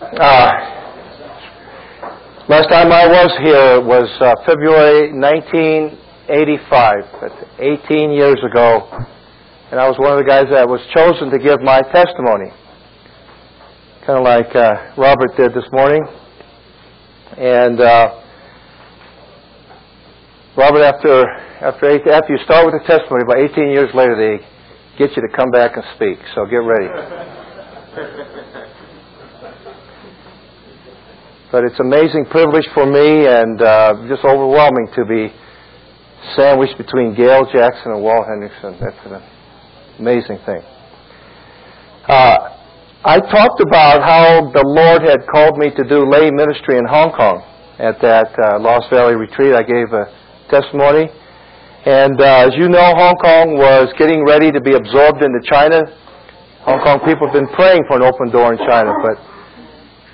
Uh, last time I was here was uh, February 1985. That's 18 years ago. And I was one of the guys that was chosen to give my testimony. Kind of like uh, Robert did this morning. And uh, Robert, after after eight, after you start with the testimony, about 18 years later, they get you to come back and speak. So get ready. but it's an amazing privilege for me and uh, just overwhelming to be sandwiched between Gail Jackson and Walt Henrichsen. That's an amazing thing. Uh, I talked about how the Lord had called me to do lay ministry in Hong Kong at that uh, Lost Valley retreat. I gave a testimony. And uh, as you know, Hong Kong was getting ready to be absorbed into China. Hong Kong people have been praying for an open door in China, but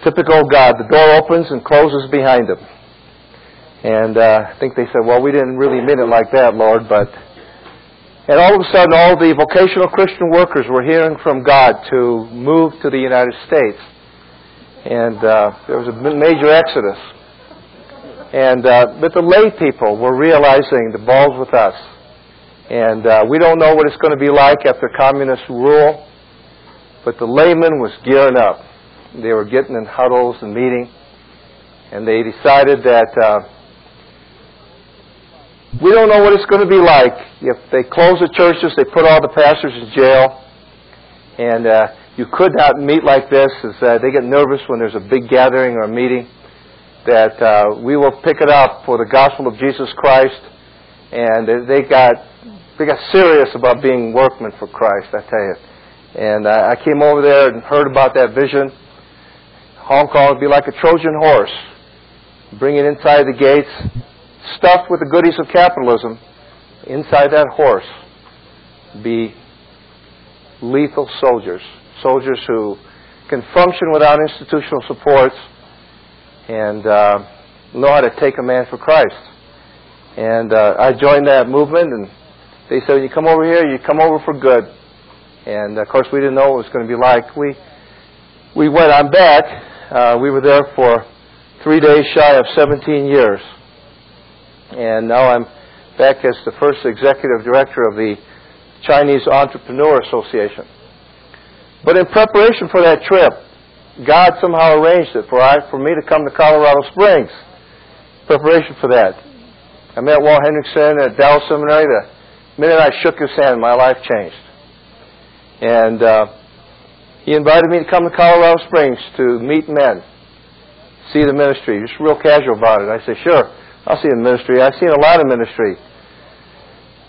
typical God, the door opens and closes behind him. And uh, I think they said, well, we didn't really mean it like that, Lord, but... And all of a sudden, all the vocational Christian workers were hearing from God to move to the United States. And uh, there was a major exodus. And uh, but the lay people were realizing the ball's with us, and uh, we don't know what it's going to be like after communist rule. But the layman was gearing up. They were getting in huddles and meeting, and they decided that uh, we don't know what it's going to be like if they close the churches, they put all the pastors in jail, and uh, you could not meet like this. As uh, they get nervous when there's a big gathering or a meeting that uh, we will pick it up for the gospel of Jesus Christ, and they got they got serious about being workmen for Christ. I tell you, and uh, I came over there and heard about that vision. Hong Kong would be like a Trojan horse, bring it inside the gates, stuffed with the goodies of capitalism. Inside that horse, be lethal soldiers, soldiers who can function without institutional supports and uh, know how to take a man for Christ. And uh, I joined that movement, and they said, when you come over here, you come over for good. And of course, we didn't know what it was going to be like. We we went. I'm back. Uh, we were there for three days shy of 17 years, and now I'm back as the first executive director of the Chinese Entrepreneur Association. But in preparation for that trip, God somehow arranged it for, I, for me to come to Colorado Springs. Preparation for that. I met Walt Henrichsen at Dallas Seminary. The minute I shook his hand, my life changed. And uh, he invited me to come to Colorado Springs to meet men, see the ministry. Just real casual about it. I said, sure, I'll see the ministry. I've seen a lot of ministry.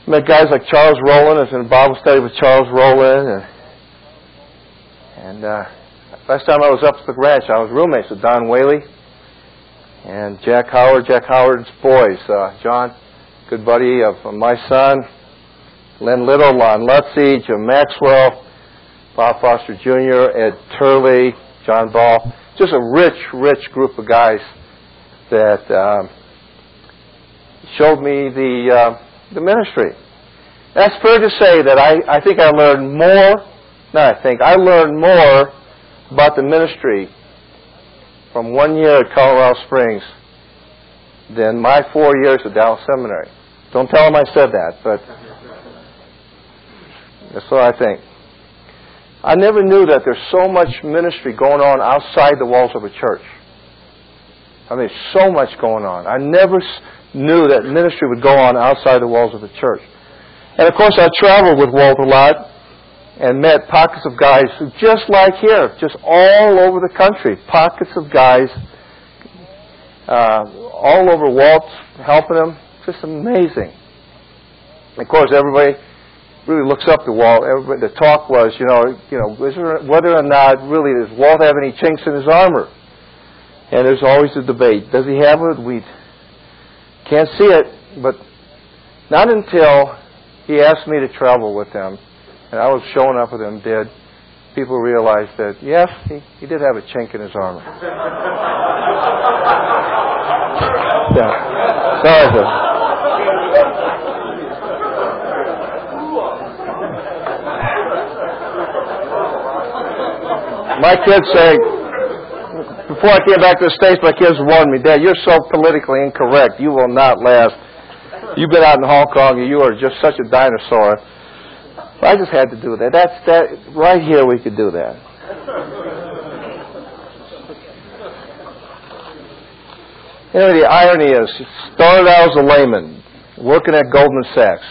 Met guys like Charles Rowland. I was in a Bible study with Charles Rowland. And, and uh, Last time I was up at the ranch, I was roommates with Don Whaley and Jack Howard, Jack Howard's boys. Uh, John, good buddy of, my son, Len Little, Lon Lutzy, Jim Maxwell, Bob Foster Jr., Ed Turley, John Ball. Just a rich, rich group of guys that um, showed me the uh, the ministry. That's fair to say that I, I think I learned more. No, I think I learned more about the ministry from one year at Colorado Springs than my four years at Dallas Seminary. Don't tell them I said that, but that's what I think. I never knew that there's so much ministry going on outside the walls of a church. I mean, so much going on. I never knew that ministry would go on outside the walls of the church. And of course, I traveled with Walt a lot and met pockets of guys just like here, just all over the country, pockets of guys uh, all over Walt helping them. Just amazing. Of course, everybody really looks up to Walt. Everybody, the talk was, you know, you know, there, whether or not really does Walt have any chinks in his armor? And there's always a debate. Does he have it? We can't see it, but not until he asked me to travel with him and I was showing up with him dead, people realized that, yes, he, he did have a chink in his armor. yeah. Sorry, My kids say, before I came back to the States, my kids warned me, Dad, you're so politically incorrect. You will not last. You've been out in Hong Kong and you are just such a dinosaur. I just had to do that. That's that right here we could do that. You know, the irony is, started out as a layman, working at Goldman Sachs.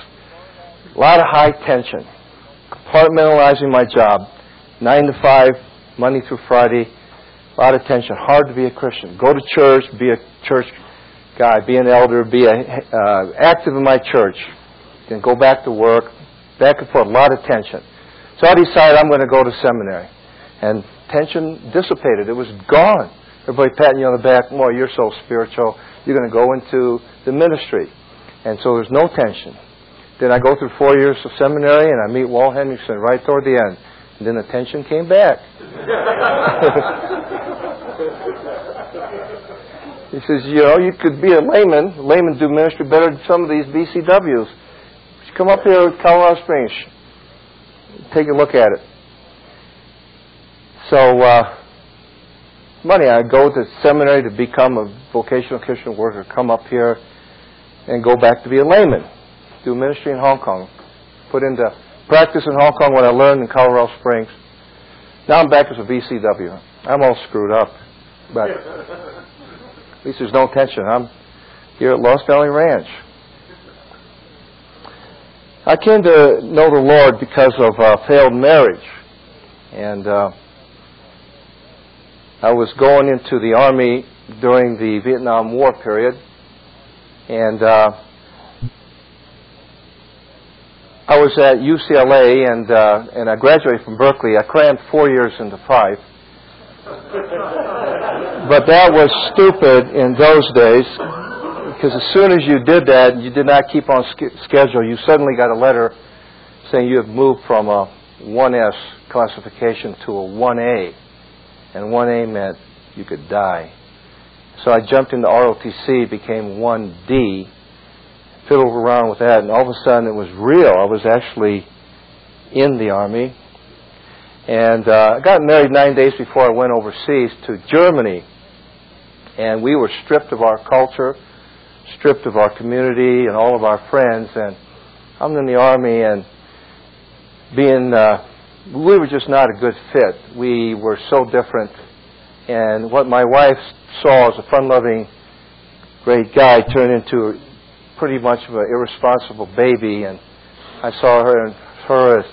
A lot of high tension. Compartmentalizing my job. Nine to five, Monday through Friday. A lot of tension. Hard to be a Christian. Go to church, be a church guy, be an elder, be a, uh, active in my church. Then go back to work. Back and forth. A lot of tension. So I decided I'm going to go to seminary. And tension dissipated. It was gone. Everybody patting you on the back, boy, you're so spiritual. You're going to go into the ministry. And so there's no tension. Then I go through four years of seminary and I meet Walt Henrichsen right toward the end. And then the tension came back. he says, you know, you could be a layman. Laymen do ministry better than some of these VCWs. You come up here to Colorado Springs. Take a look at it. So, uh, money. I go to seminary to become a vocational Christian worker, come up here and go back to be a layman, do ministry in Hong Kong, put into practice in Hong Kong what I learned in Colorado Springs. Now I'm back as a VCW. I'm all screwed up, but at least there's no tension. I'm here at Lost Valley Ranch. I came to know the Lord because of a failed marriage, and. Uh, I was going into the Army during the Vietnam War period, and uh, I was at UCLA, and uh, and I graduated from Berkeley. I crammed four years into five, but that was stupid in those days because as soon as you did that, you did not keep on sk- schedule. You suddenly got a letter saying you have moved from a 1S classification to a 1A and 1A meant you could die. So I jumped into ROTC, became 1D, fiddled around with that, and all of a sudden it was real. I was actually in the Army. And uh, I got married nine days before I went overseas to Germany. And we were stripped of our culture, stripped of our community and all of our friends. And I'm in the Army and being uh, we were just not a good fit. We were so different. And what my wife saw as a fun loving, great guy turned into pretty much of an irresponsible baby. And I saw her and her as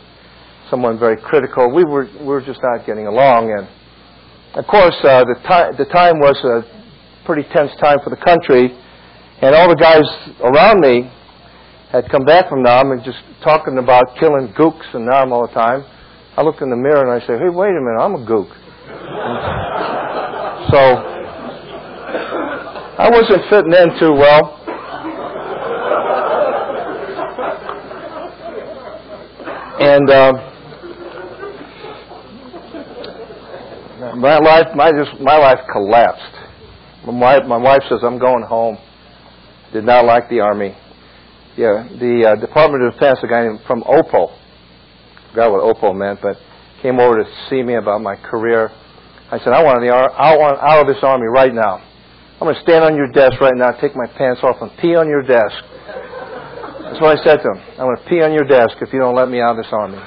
someone very critical. We were, we were just not getting along. And of course, uh, the, time, the time was a pretty tense time for the country. And all the guys around me had come back from Nam and just talking about killing gooks and Nam all the time. I look in the mirror and I say, hey, wait a minute, I'm a gook. so I wasn't fitting in too well. And uh, my life, my just my life collapsed. My, my wife says I'm going home. Did not like the army. Yeah, the uh, Department of Defense, a guy from OPO, forgot what OPO meant, but came over to see me about my career. I said, I want, the, I want out of this army right now. I'm going to stand on your desk right now, take my pants off, and pee on your desk. That's what I said to him. I'm going to pee on your desk if you don't let me out of this army.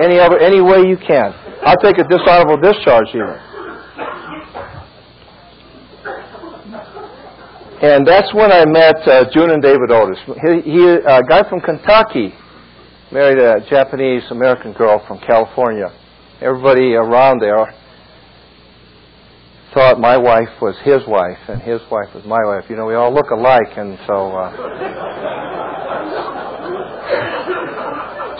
Any other, any way you can. I'll take a dishonorable discharge even. And that's when I met uh, June and David Otis. He, he a guy from Kentucky married a Japanese American girl from California. Everybody around there thought my wife was his wife and his wife was my wife. You know, we all look alike, and so uh,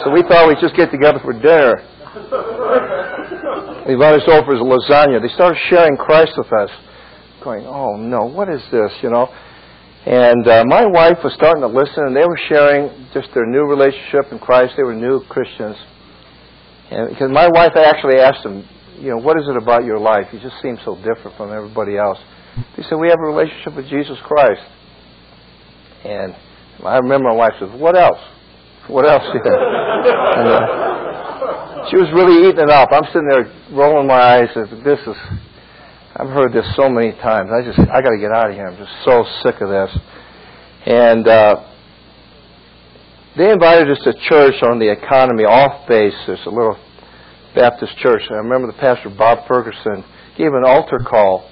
so we thought we'd just get together for dinner. They invited us over for lasagna. They started sharing Christ with us, going, "Oh no, what is this?" You know. And uh, my wife was starting to listen, and they were sharing just their new relationship in Christ. They were new Christians. And because my wife actually asked them, you know, what is it about your life? You just seem so different from everybody else. They said, we have a relationship with Jesus Christ. And I remember my wife said, what else? What else? and, uh, she was really eating it up. I'm sitting there rolling my eyes. As this is I've heard this so many times. I just I got to get out of here. I'm just so sick of this. And uh, they invited us to church on the economy off base. There's a little Baptist church. I remember the pastor Bob Ferguson gave an altar call.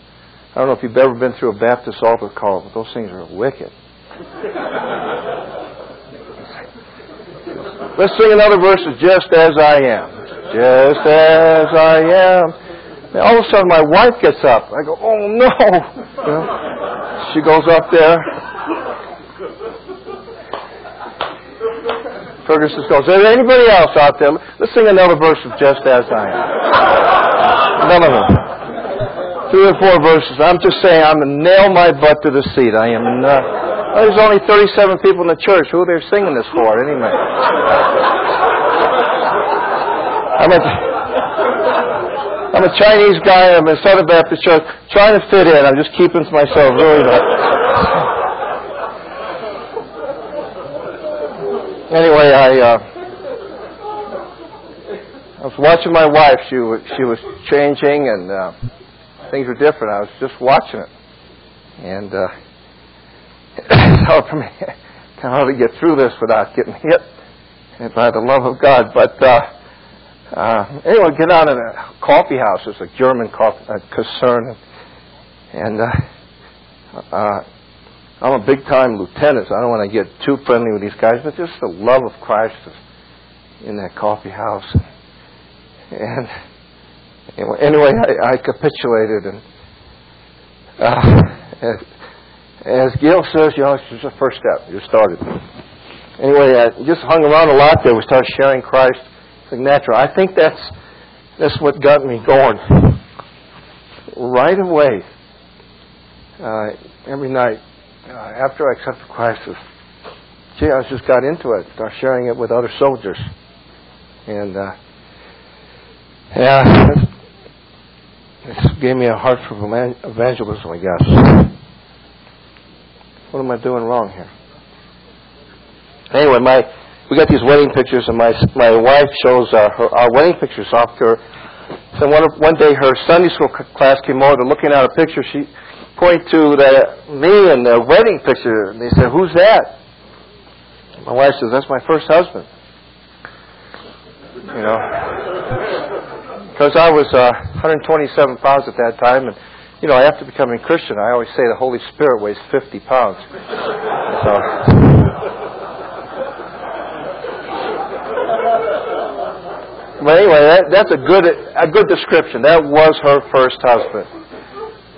I don't know if you've ever been through a Baptist altar call, but those things are wicked. Let's sing another verse of Just As I Am. Just as I am. And all of a sudden my wife gets up. I go, oh no. You know, she goes up there. Ferguson goes, is there anybody else out there? Let's sing another verse of Just As I Am. None of them. Three or four verses. I'm just saying I'm going to nail my butt to the seat. I am not. Well, there's only 37 people in the church. Who are they singing this for anyway? I'm a, I'm a Chinese guy. I'm a Southern Baptist church. Trying to fit in. I'm just keeping to myself. Really not. Anyway, I uh, I was watching my wife. She she was changing, and uh, things were different. I was just watching it, and uh, for me of hardly get through this without getting hit by the love of God. But uh, uh, anyway, get out in a coffee house. It's a German coffee uh, concern, and uh, uh, I'm a big time lieutenant, so I don't want to get too friendly with these guys, but just the love of Christ in that coffee house. And anyway, I, I capitulated, and uh, as, as Gail says, you know, it's just the first step. You started. Anyway, I just hung around a lot there. We started sharing Christ. It's like natural. I think that's that's what got me going right away. Uh, every night after I accepted Christ, gee, I just got into it, started sharing it with other soldiers, and uh, yeah, this gave me a heart for evangelism, I guess. What am I doing wrong here? Anyway, my we got these wedding pictures, and my my wife shows uh, her our wedding pictures off to her. So one one day, her Sunday school class came over. They're looking at a picture. She point to the, me and the wedding picture, and they said, "Who's that?" My wife says, "That's my first husband." You know, because I was uh, 127 pounds at that time, and you know, after becoming Christian, I always say the Holy Spirit weighs 50 pounds. So. But anyway, that, that's a good a good description. That was her first husband.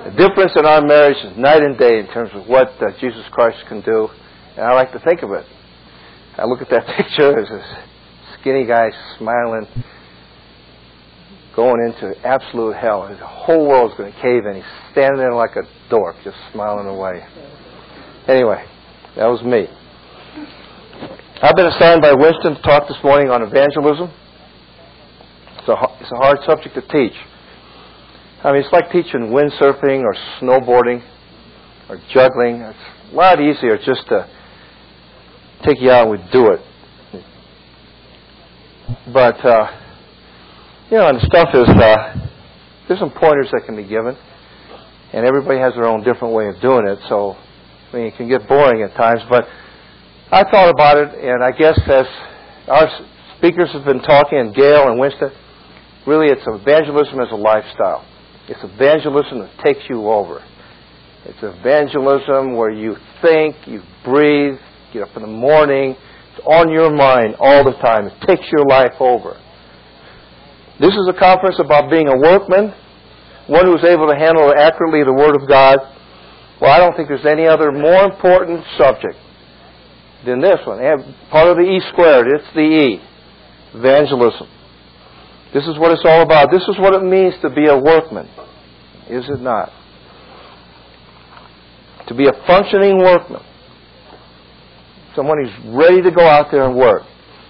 The difference in our marriage is night and day in terms of what uh, Jesus Christ can do. And I like to think of it. I look at that picture as a skinny guy smiling, going into absolute hell. His whole world's going to cave in. He's standing there like a dork, just smiling away. Anyway, that was me. I've been assigned by Winston to talk this morning on evangelism. It's a, it's a hard subject to teach. I mean, it's like teaching windsurfing or snowboarding or juggling. It's a lot easier just to take you out and we do it. But, uh, you know, and stuff is, uh, there's some pointers that can be given. And everybody has their own different way of doing it. So, I mean, it can get boring at times. But I thought about it, and I guess as our speakers have been talking, and Gail and Winston, really it's evangelism as a lifestyle. It's evangelism that takes you over. It's evangelism where you think, you breathe, get up in the morning, it's on your mind all the time. It takes your life over. This is a conference about being a workman, one who's able to handle accurately the Word of God. Well, I don't think there's any other more important subject than this one. Part of the E squared, it's the E. Evangelism. This is what it's all about. This is what it means to be a workman. Is it not? To be a functioning workman. Someone who's ready to go out there and work.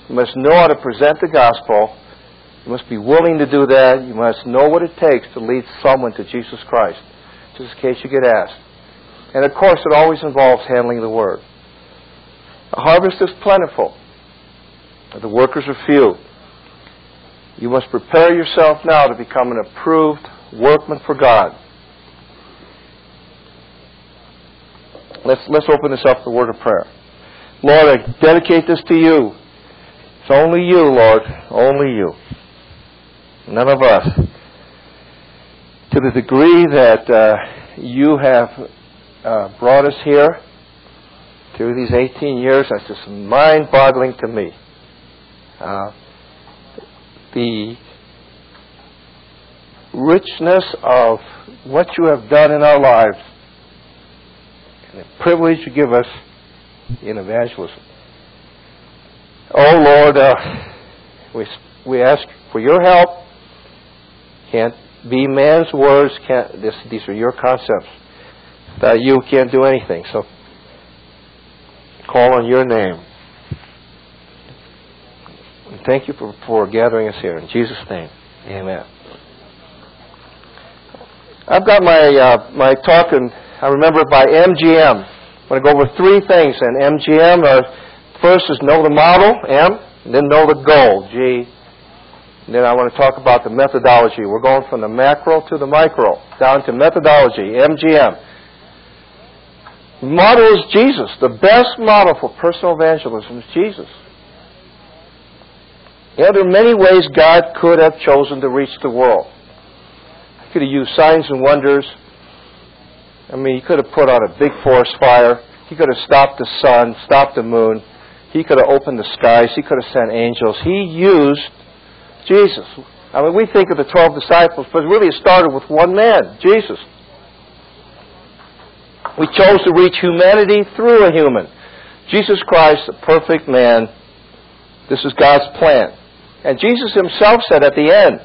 You must know how to present the gospel. You must be willing to do that. You must know what it takes to lead someone to Jesus Christ, just in case you get asked. And of course, it always involves handling the word. The harvest is plentiful, the workers are few. You must prepare yourself now to become an approved workman for God. Let's, let's open this up with a word of prayer. Lord, I dedicate this to you. It's only you, Lord, only you. None of us. To the degree that uh, you have uh, brought us here through these 18 years, that's just mind boggling to me. Uh, the richness of what you have done in our lives and the privilege you give us in evangelism. Oh Lord, uh, we we ask for your help. Can't be man's words. Can't this, these are your concepts. That you can't do anything. So call on your name. Thank you for, for gathering us here in Jesus' name. Amen. I've got my uh, my talk, and I remember it by MGM. I'm going to go over three things. And MGM, uh, first is know the model, M, and then know the goal, G. And then I want to talk about the methodology. We're going from the macro to the micro, down to methodology, MGM. Model is Jesus. The best model for personal evangelism is Jesus. Yeah, there are many ways God could have chosen to reach the world. He could have used signs and wonders. I mean, he could have put on a big forest fire. He could have stopped the sun, stopped the moon. He could have opened the skies. He could have sent angels. He used Jesus. I mean, we think of the 12 disciples, but really it started with one man, Jesus. We chose to reach humanity through a human. Jesus Christ, the perfect man. This is God's plan. And Jesus himself said at the end,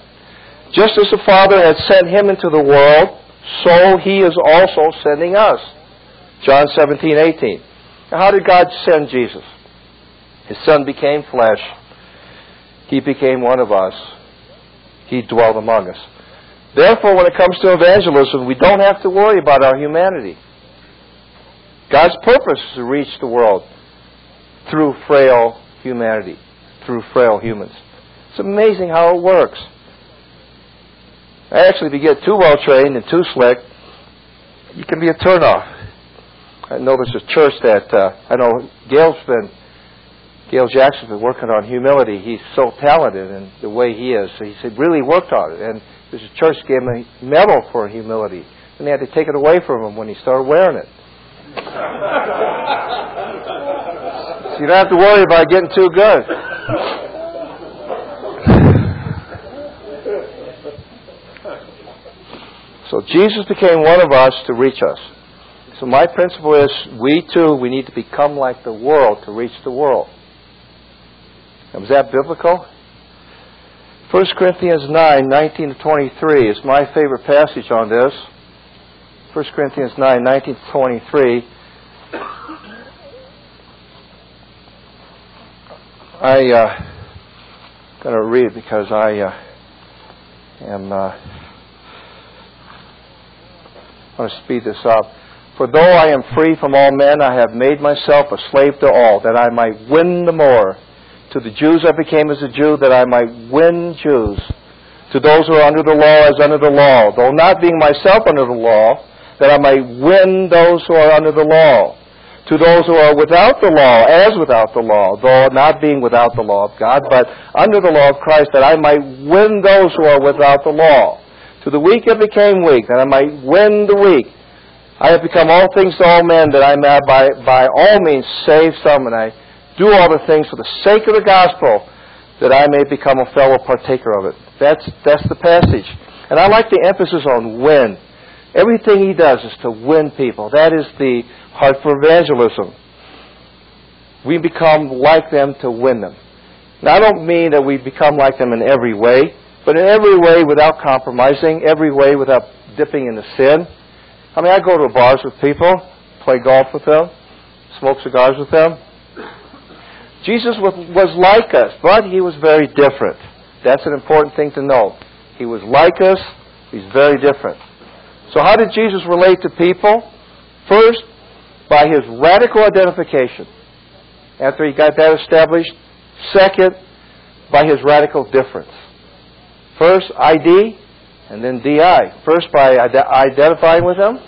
just as the Father had sent him into the world, so he is also sending us. John 17, 18. Now, how did God send Jesus? His Son became flesh. He became one of us. He dwelled among us. Therefore, when it comes to evangelism, we don't have to worry about our humanity. God's purpose is to reach the world through frail humanity, through frail humans. It's amazing how it works. Actually, if you get too well trained and too slick, you can be a turnoff. I know there's a church that uh, I know Gail's been Gail Jackson's been working on humility. He's so talented in the way he is. So he's really worked on it. And there's a church gave him a medal for humility, and they had to take it away from him when he started wearing it. so you don't have to worry about getting too good. So Jesus became one of us to reach us. So my principle is we too, we need to become like the world to reach the world. Was that biblical? 1 Corinthians 9, 19 to 23 is my favorite passage on this. 1 Corinthians 9, 19 to 23. I uh, going to read because I uh, am uh, I want to speed this up. For though I am free from all men, I have made myself a slave to all, that I might win the more. To the Jews I became as a Jew, that I might win Jews. To those who are under the law, as under the law, though not being myself under the law, that I might win those who are under the law. To those who are without the law, as without the law, though not being without the law of God, but under the law of Christ, that I might win those who are without the law. To the weak I became weak, that I might win the weak. I have become all things to all men, that I may by, by all means save some, and I do all the things for the sake of the gospel, that I may become a fellow partaker of it. That's, that's the passage. And I like the emphasis on win. Everything he does is to win people. That is the heart for evangelism. We become like them to win them. Now, I don't mean that we become like them in every way. But in every way without compromising, every way without dipping into sin. I mean, I go to bars with people, play golf with them, smoke cigars with them. Jesus was like us, but he was very different. That's an important thing to know. He was like us, he's very different. So how did Jesus relate to people? First, by his radical identification. After he got that established. Second, by his radical difference. First ID, and then DI. First by identifying with him,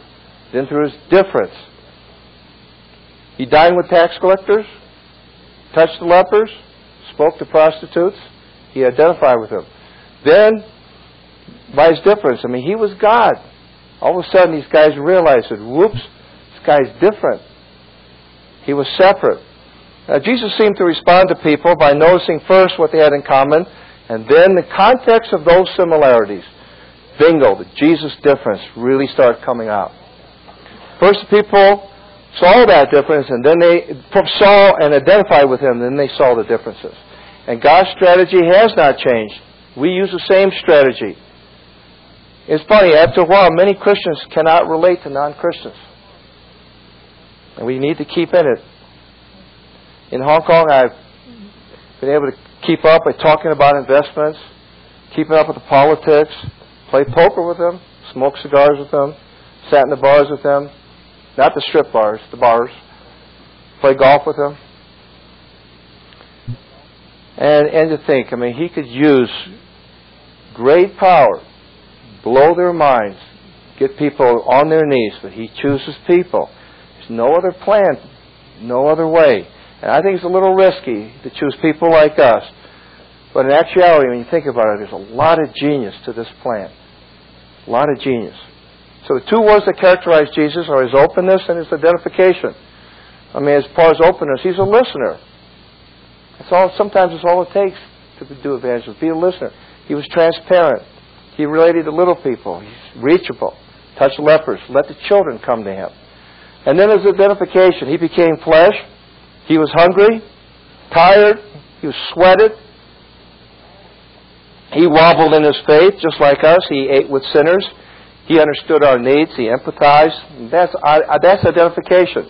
then through his difference. He dined with tax collectors, touched the lepers, spoke to prostitutes. He identified with them. Then, by his difference, I mean, he was God. All of a sudden, these guys realized that, whoops, this guy's different. He was separate. Now, Jesus seemed to respond to people by noticing first what they had in common, and then the context of those similarities. Bingo, the Jesus difference really started coming out. First, people saw that difference, and then they saw and identified with him, then they saw the differences. And God's strategy has not changed. We use the same strategy. It's funny, after a while, many Christians cannot relate to non Christians. And we need to keep in it. In Hong Kong, I've been able to keep up by talking about investments, keeping up with the politics, play poker with them, smoke cigars with them, sat in the bars with them, not the strip bars, the bars, play golf with them. And, and to think, I mean, he could use great power, blow their minds, get people on their knees, but he chooses people. There's no other plan, no other way. And I think it's a little risky to choose people like us. But in actuality, when you think about it, there's a lot of genius to this plan. A lot of genius. So the two words that characterize Jesus are his openness and his identification. I mean, as far as openness, he's a listener. That's all. Sometimes it's all it takes to do evangelism. Be a listener. He was transparent. He related to little people. He's reachable. Touched lepers. Let the children come to him. And then his identification. He became flesh. He was hungry, tired. He was sweated. He wobbled in his faith, just like us. He ate with sinners. He understood our needs. He empathized. That's, that's identification.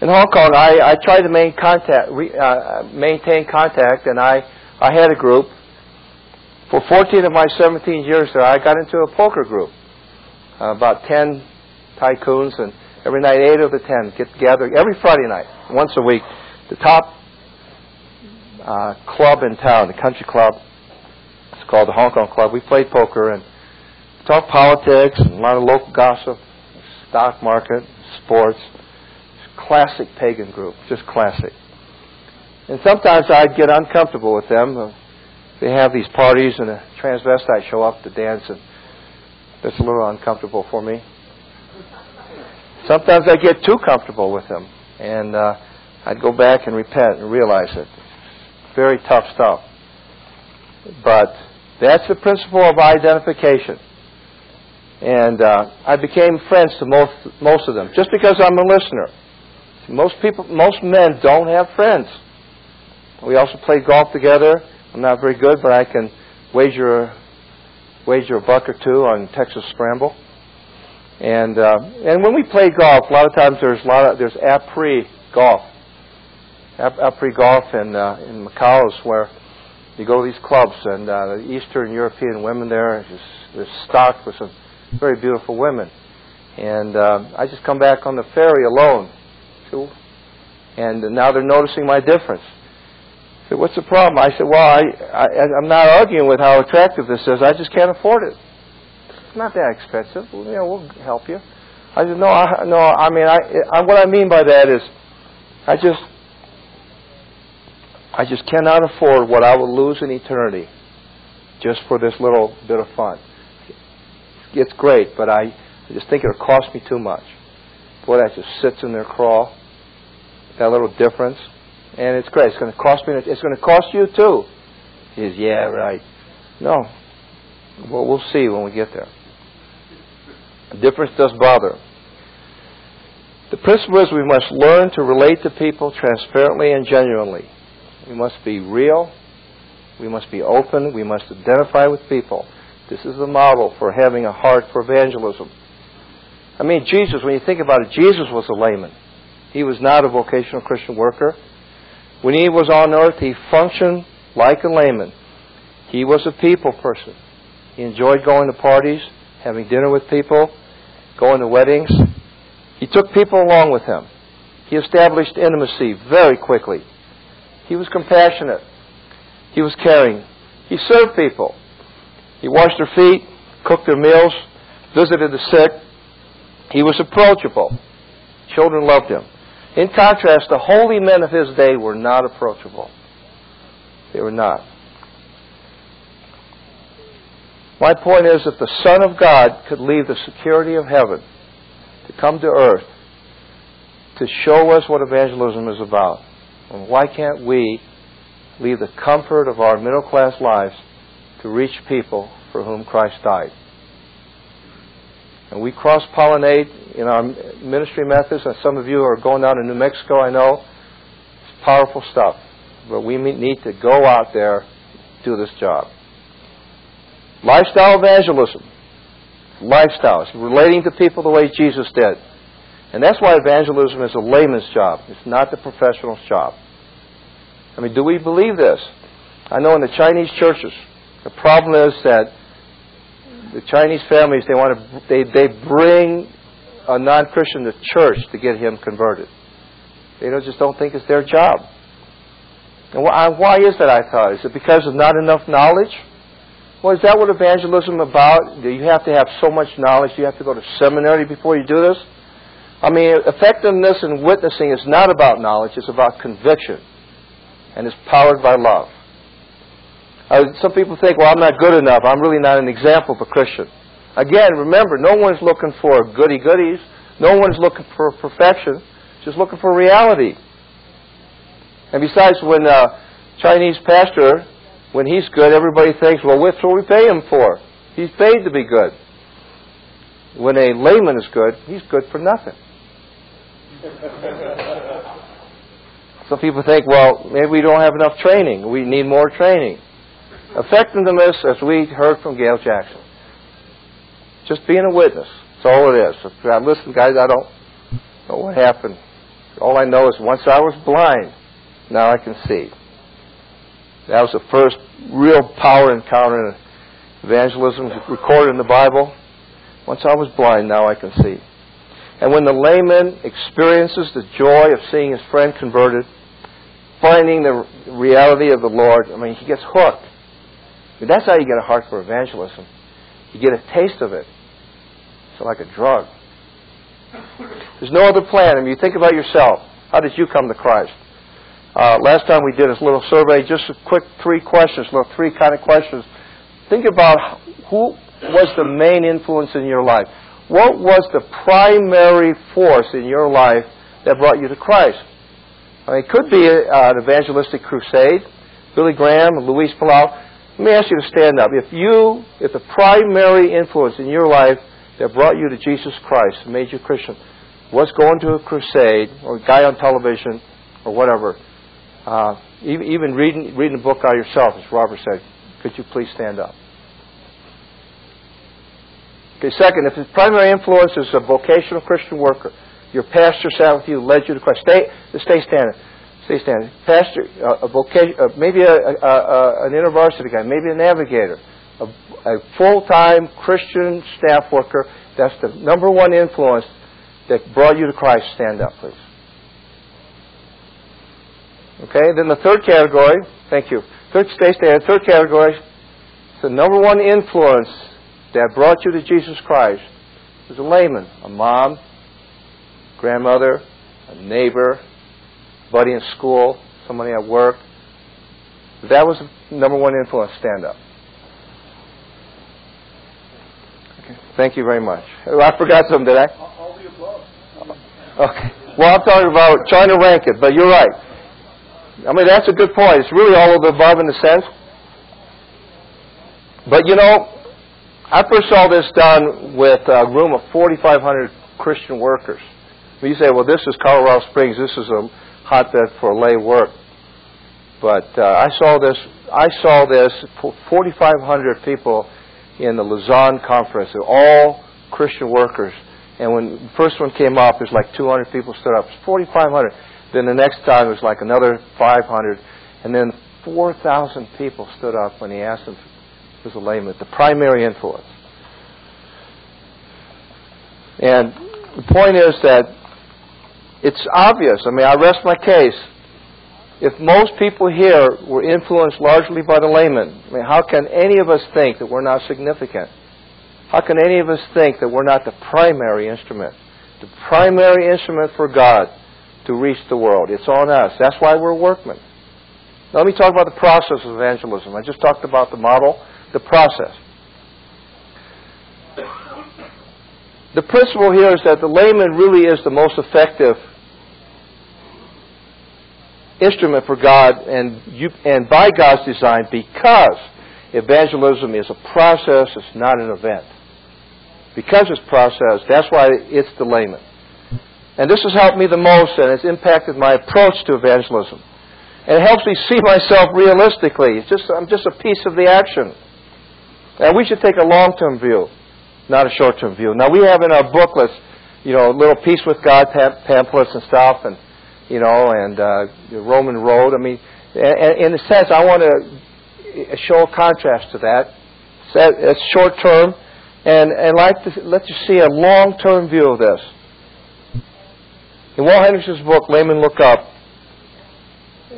In Hong Kong, I, I tried to maintain contact, uh, maintain contact, and I, I had a group. For 14 of my 17 years there, I got into a poker group. Uh, about 10 tycoons, and every night, 8 of the 10 get together every Friday night, once a week. The top uh, club in town, the country club, it's called the Hong Kong Club. We played poker and talked politics and a lot of local gossip, stock market, sports classic pagan group, just classic. And sometimes I'd get uncomfortable with them. They have these parties and a transvestite show up to dance, and that's a little uncomfortable for me. Sometimes I get too comfortable with them, and uh, I'd go back and repent and realize it. Very tough stuff. But that's the principle of identification. And uh, I became friends to most most of them just because I'm a listener. Most people, most men don't have friends. We also play golf together. I'm not very good, but I can wager wager a buck or two on Texas Scramble. And uh, and when we play golf, a lot of times there's a lot of there's après golf. Après golf in uh, in Macau is where you go to these clubs, and uh, the Eastern European women there is is stocked with some very beautiful women. And uh, I just come back on the ferry alone and now they're noticing my difference. I said, what's the problem? I said, well, I, I, I'm not arguing with how attractive this is. I just can't afford it. It's not that expensive. You know, we'll help you. I said, no, I, no. I mean, I, I, what I mean by that is, I just, I just cannot afford what I will lose in eternity, just for this little bit of fun. It's great, but I, I just think it'll cost me too much. Boy, that just sits in their craw. That little difference. And it's great. It's going to cost me. It's going to cost you too. He says, yeah, right. No. Well, we'll see when we get there. Difference does bother. The principle is we must learn to relate to people transparently and genuinely. We must be real. We must be open. We must identify with people. This is the model for having a heart for evangelism. I mean, Jesus, when you think about it, Jesus was a layman. He was not a vocational Christian worker. When he was on earth, he functioned like a layman. He was a people person. He enjoyed going to parties, having dinner with people, going to weddings. He took people along with him. He established intimacy very quickly. He was compassionate. He was caring. He served people. He washed their feet, cooked their meals, visited the sick, he was approachable, children loved him. In contrast, the holy men of his day were not approachable. They were not. My point is that the Son of God could leave the security of heaven to come to earth to show us what evangelism is about. And why can't we leave the comfort of our middle class lives to reach people for whom Christ died? And we cross pollinate in our ministry methods, and some of you are going down to New Mexico, I know. It's powerful stuff. But we need to go out there, do this job. Lifestyle evangelism. Lifestyle. It's relating to people the way Jesus did. And that's why evangelism is a layman's job. It's not the professional's job. I mean, do we believe this? I know in the Chinese churches, the problem is that the Chinese families they want to they they bring a non-Christian to church to get him converted. They don't, just don't think it's their job. And why, why is that? I thought is it because of not enough knowledge? Well, is that what evangelism about? Do you have to have so much knowledge? Do you have to go to seminary before you do this? I mean, effectiveness in witnessing is not about knowledge; it's about conviction, and it's powered by love. Uh, some people think, well, I'm not good enough. I'm really not an example of a Christian. Again, remember, no one's looking for goody goodies. No one's looking for perfection. Just looking for reality. And besides, when a Chinese pastor, when he's good, everybody thinks, well, what's what we pay him for? He's paid to be good. When a layman is good, he's good for nothing. Some people think, well, maybe we don't have enough training. We need more training. Effectiveness, as we heard from Gail Jackson, just being a witness. That's all it is. I listen, guys, I don't know what happened. All I know is once I was blind, now I can see. That was the first real power encounter in evangelism recorded in the Bible. Once I was blind, now I can see. And when the layman experiences the joy of seeing his friend converted, finding the reality of the Lord, I mean, he gets hooked. That's how you get a heart for evangelism. You get a taste of it. It's like a drug. There's no other plan. I mean, you think about yourself. How did you come to Christ? Uh, last time we did this little survey, just a quick three questions, little three kind of questions. Think about who was the main influence in your life. What was the primary force in your life that brought you to Christ? I mean, it could be an evangelistic crusade. Billy Graham, Luis Palau. Let me ask you to stand up. If you, if the primary influence in your life that brought you to Jesus Christ made you Christian was going to a crusade or a guy on television or whatever, uh, even, even reading, reading a book out yourself, as Robert said, could you please stand up? Okay, second, if the primary influence is a vocational Christian worker, your pastor sat with you, led you to Christ, stay, stay standing. Stay standing. Pastor, uh, a vocation, uh, maybe a, a, a, an intervarsity guy, maybe a navigator, a, a full-time Christian staff worker. That's the number one influence that brought you to Christ. Stand up, please. Okay. Then the third category. Thank you. Third, stay standing. Third category. The number one influence that brought you to Jesus Christ was a layman, a mom, grandmother, a neighbor, buddy in school, somebody at work. That was the number one influence. Stand up. Okay. Thank you very much. Oh, I forgot something, did I? All the above. Okay. Well, I'm talking about trying to rank it, but you're right. I mean, that's a good point. It's really all of the above in a sense. But you know, I first saw this done with a room of 4,500 Christian workers. You say, well, this is Colorado Springs. This is a hotbed for lay work. But uh, I saw this. I saw this 4,500 people in the Lausanne conference, all Christian workers. And when the first one came up, it was like 200 people stood up. It's 4,500. Then the next time it was like another 500, and then 4,000 people stood up when he asked them was a layman, the primary influence. And the point is that it's obvious. I mean, I rest my case. If most people here were influenced largely by the layman, I mean, how can any of us think that we're not significant? How can any of us think that we're not the primary instrument the primary instrument for God to reach the world. It's on us. That's why we're workmen. Now, let me talk about the process of evangelism. I just talked about the model, the process. The principle here is that the layman really is the most effective instrument for God and, you, and by God's design because evangelism is a process, it's not an event. Because it's process, that's why it's the layman. And this has helped me the most and it's impacted my approach to evangelism. And it helps me see myself realistically. It's just, I'm just a piece of the action. And we should take a long-term view, not a short-term view. Now we have in our booklets, you know, little Peace with God pamphlets and stuff, and you know, and uh, the Roman Road. I mean, in a sense, I want to show a contrast to that. It's short term, and and like to let you see a long term view of this. In Walt Henrichsen's book, Laymen Look Up,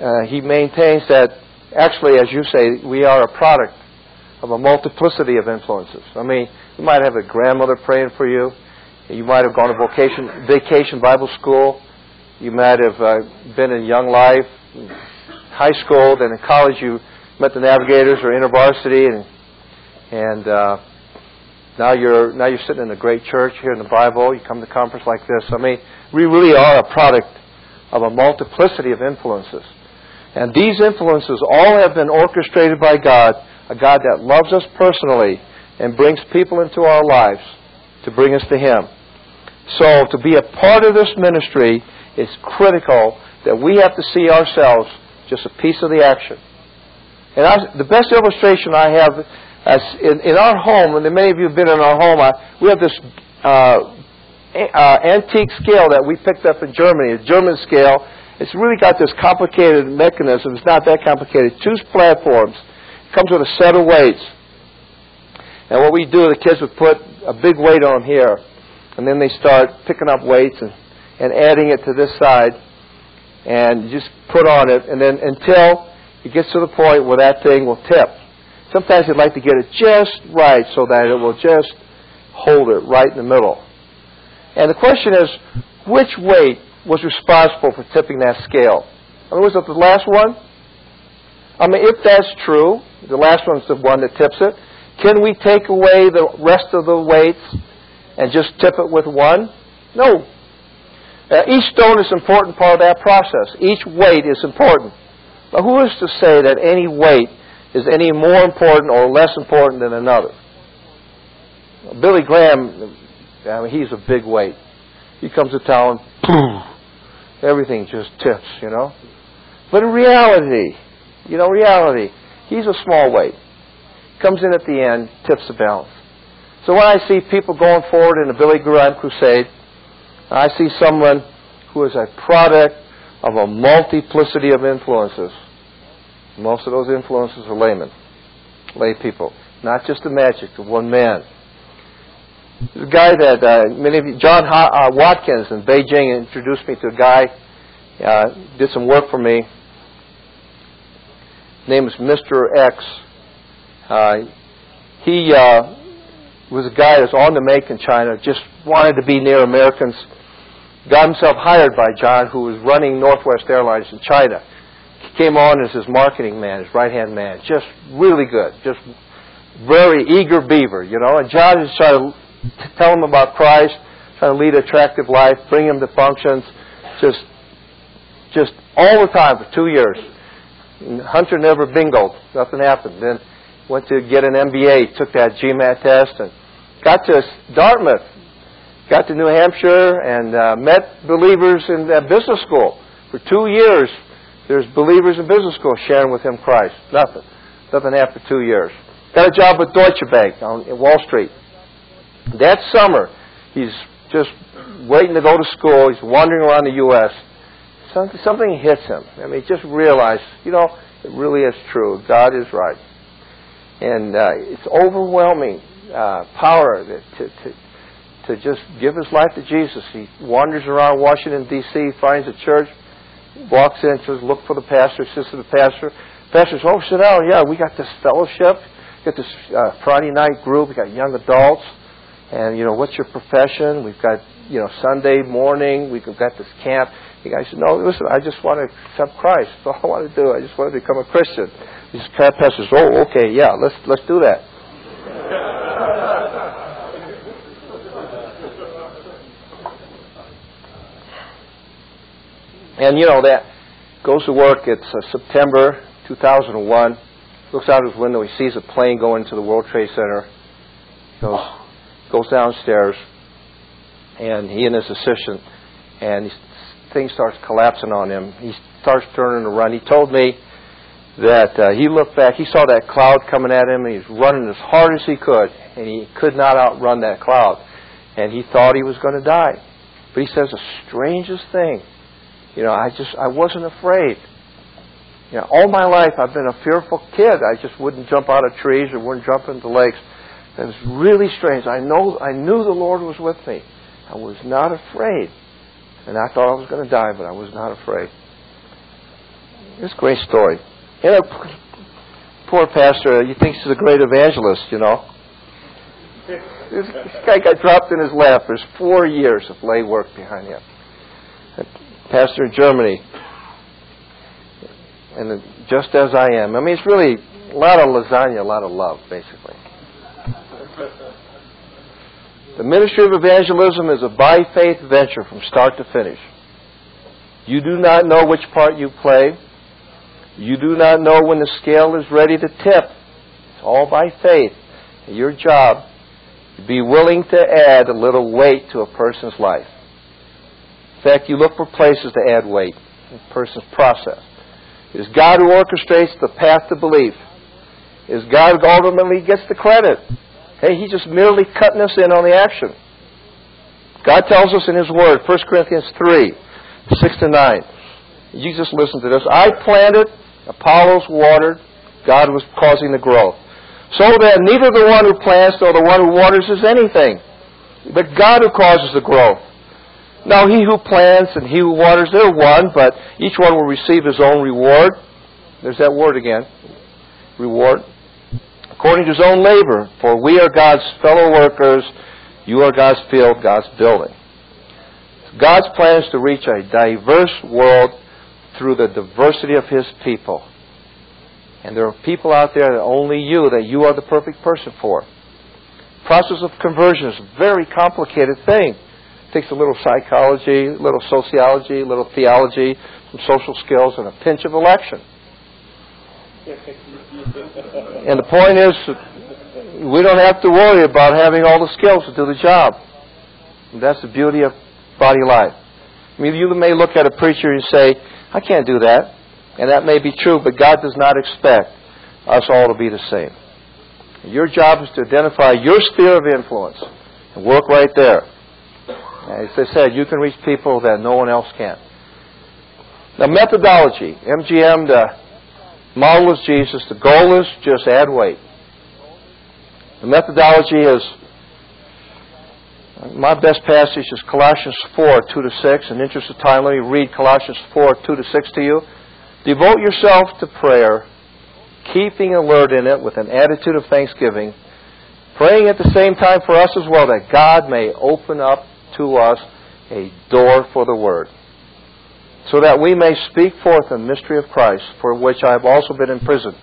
uh, he maintains that actually, as you say, we are a product of a multiplicity of influences. I mean, you might have a grandmother praying for you. You might have gone to vocation, vacation Bible school. You might have uh, been in young life, high school, then in college you met the navigators or InterVarsity, and and uh, now you're now you're sitting in a great church here in the Bible. You come to conference like this. I mean, we really are a product of a multiplicity of influences, and these influences all have been orchestrated by God, a God that loves us personally and brings people into our lives to bring us to Him. So to be a part of this ministry is critical that we have to see ourselves just a piece of the action. And I, the best illustration I have as in, in, our home, and many of you have been in our home, I, we have this uh, uh, antique scale that we picked up in Germany, a German scale. It's really got this complicated mechanism. It's not that complicated. Two platforms. It comes with a set of weights. And what we do, the kids would put a big weight on here, and then they start picking up weights and and adding it to this side and just put on it and then until it gets to the point where that thing will tip. Sometimes you'd like to get it just right so that it will just hold it right in the middle. And the question is, which weight was responsible for tipping that scale? I mean, was it the last one? I mean, if that's true, the last one's the one that tips it, can we take away the rest of the weights and just tip it with one? No, uh, each stone is an important part of that process. Each weight is important. But who is to say that any weight is any more important or less important than another? Billy Graham, I mean, he's a big weight. He comes to town, poof, everything just tips, you know. But in reality, you know, reality, he's a small weight. Comes in at the end, tips the balance. So when I see people going forward in a Billy Graham crusade, I see someone who is a product of a multiplicity of influences. Most of those influences are laymen, lay people, not just the magic of one man. A guy that uh, many of you, John uh, Watkins in Beijing, introduced me to a guy, uh, did some work for me. His name is Mr. X. Uh, he uh, was a guy that's on the make in China, just wanted to be near Americans got himself hired by John, who was running Northwest Airlines in China. He came on as his marketing man, his right hand man. Just really good. Just very eager beaver, you know. And John is trying to tell him about Christ, trying to lead an attractive life, bring him to functions, just just all the time for two years. Hunter never bingoed. Nothing happened. Then went to get an MBA, took that GMAT test, and got to Dartmouth got to New Hampshire and uh, met believers in uh, business school. For two years, there's believers in business school sharing with him Christ. Nothing. Nothing after two years. Got a job with Deutsche Bank on Wall Street. That summer, he's just waiting to go to school. He's wandering around the U.S. Something, something hits him. I mean, he just realized, you know, it really is true. God is right. And uh, it's overwhelming uh, power to, to, to just give his life to Jesus. He wanders around Washington, D.C., finds a church, walks in, says, look for the pastor, says to the pastor. Pastor says, oh, sit down. Yeah, we got this fellowship. We got this uh, Friday night group. We got young adults. And, you know, what's your profession? We've got you know, Sunday morning. We've got this camp. The guy said, no, listen, I just want to accept Christ. That's all I want to do. I just want to become a Christian. This pastor says, oh, okay, yeah, let's, let's do that. and, you know, that goes to work. It's uh, September 2001. Looks out his window. He sees a plane going to the World Trade Center. Goes, goes downstairs, and he and his assistant, and he, things starts collapsing on him. He starts turning to run. He told me that uh, he looked back, he saw that cloud coming at him, and he's running as hard as he could, and he could not outrun that cloud. And he thought he was going to die. But he says the strangest thing, you know, I just, I wasn't afraid. You know, all my life I've been a fearful kid. I just wouldn't jump out of trees or wouldn't jump into lakes. It was really strange. I know, I knew the Lord was with me. I was not afraid. And I thought I was going to die, but I was not afraid. It's a great story. You know, poor pastor, he thinks he's a great evangelist, you know. This, guy got dropped in his lap. There's four years of lay work behind him. Pastor in Germany. And just as I am. I mean, it's really a lot of lasagna, a lot of love, basically. The ministry of evangelism is a by faith venture from start to finish. You do not know which part you play. You do not know when the scale is ready to tip. It's all by faith. Your job be willing to add a little weight to a person's life. In fact, you look for places to add weight in a person's process. It is God who orchestrates the path to belief. It is God who ultimately gets the credit. Hey, He's just merely cutting us in on the action. God tells us in His Word, 1 Corinthians 3, 6 to 9. You just listen to this. I planted, Apollos watered, God was causing the growth. So that neither the one who plants nor the one who waters is anything, but God who causes the growth. Now he who plants and he who waters, they're one, but each one will receive his own reward. There's that word again. Reward according to his own labor. For we are God's fellow workers. You are God's field, God's building. God's plan is to reach a diverse world through the diversity of his people. And there are people out there that only you, that you are the perfect person for. Process of conversion is a very complicated thing. Takes a little psychology, a little sociology, a little theology, some social skills, and a pinch of election. And the point is, we don't have to worry about having all the skills to do the job. And that's the beauty of body life. I mean, you may look at a preacher and say, I can't do that. And that may be true, but God does not expect us all to be the same. Your job is to identify your sphere of influence and work right there. As I said, you can reach people that no one else can. Now, methodology. MGM, the model is Jesus. The goal is just add weight. The methodology is my best passage is Colossians 4, 2 to 6. In interest of time, let me read Colossians 4, 2 to 6 to you. Devote yourself to prayer, keeping alert in it with an attitude of thanksgiving, praying at the same time for us as well that God may open up to us a door for the Word so that we may speak forth the mystery of Christ, for which I have also been imprisoned,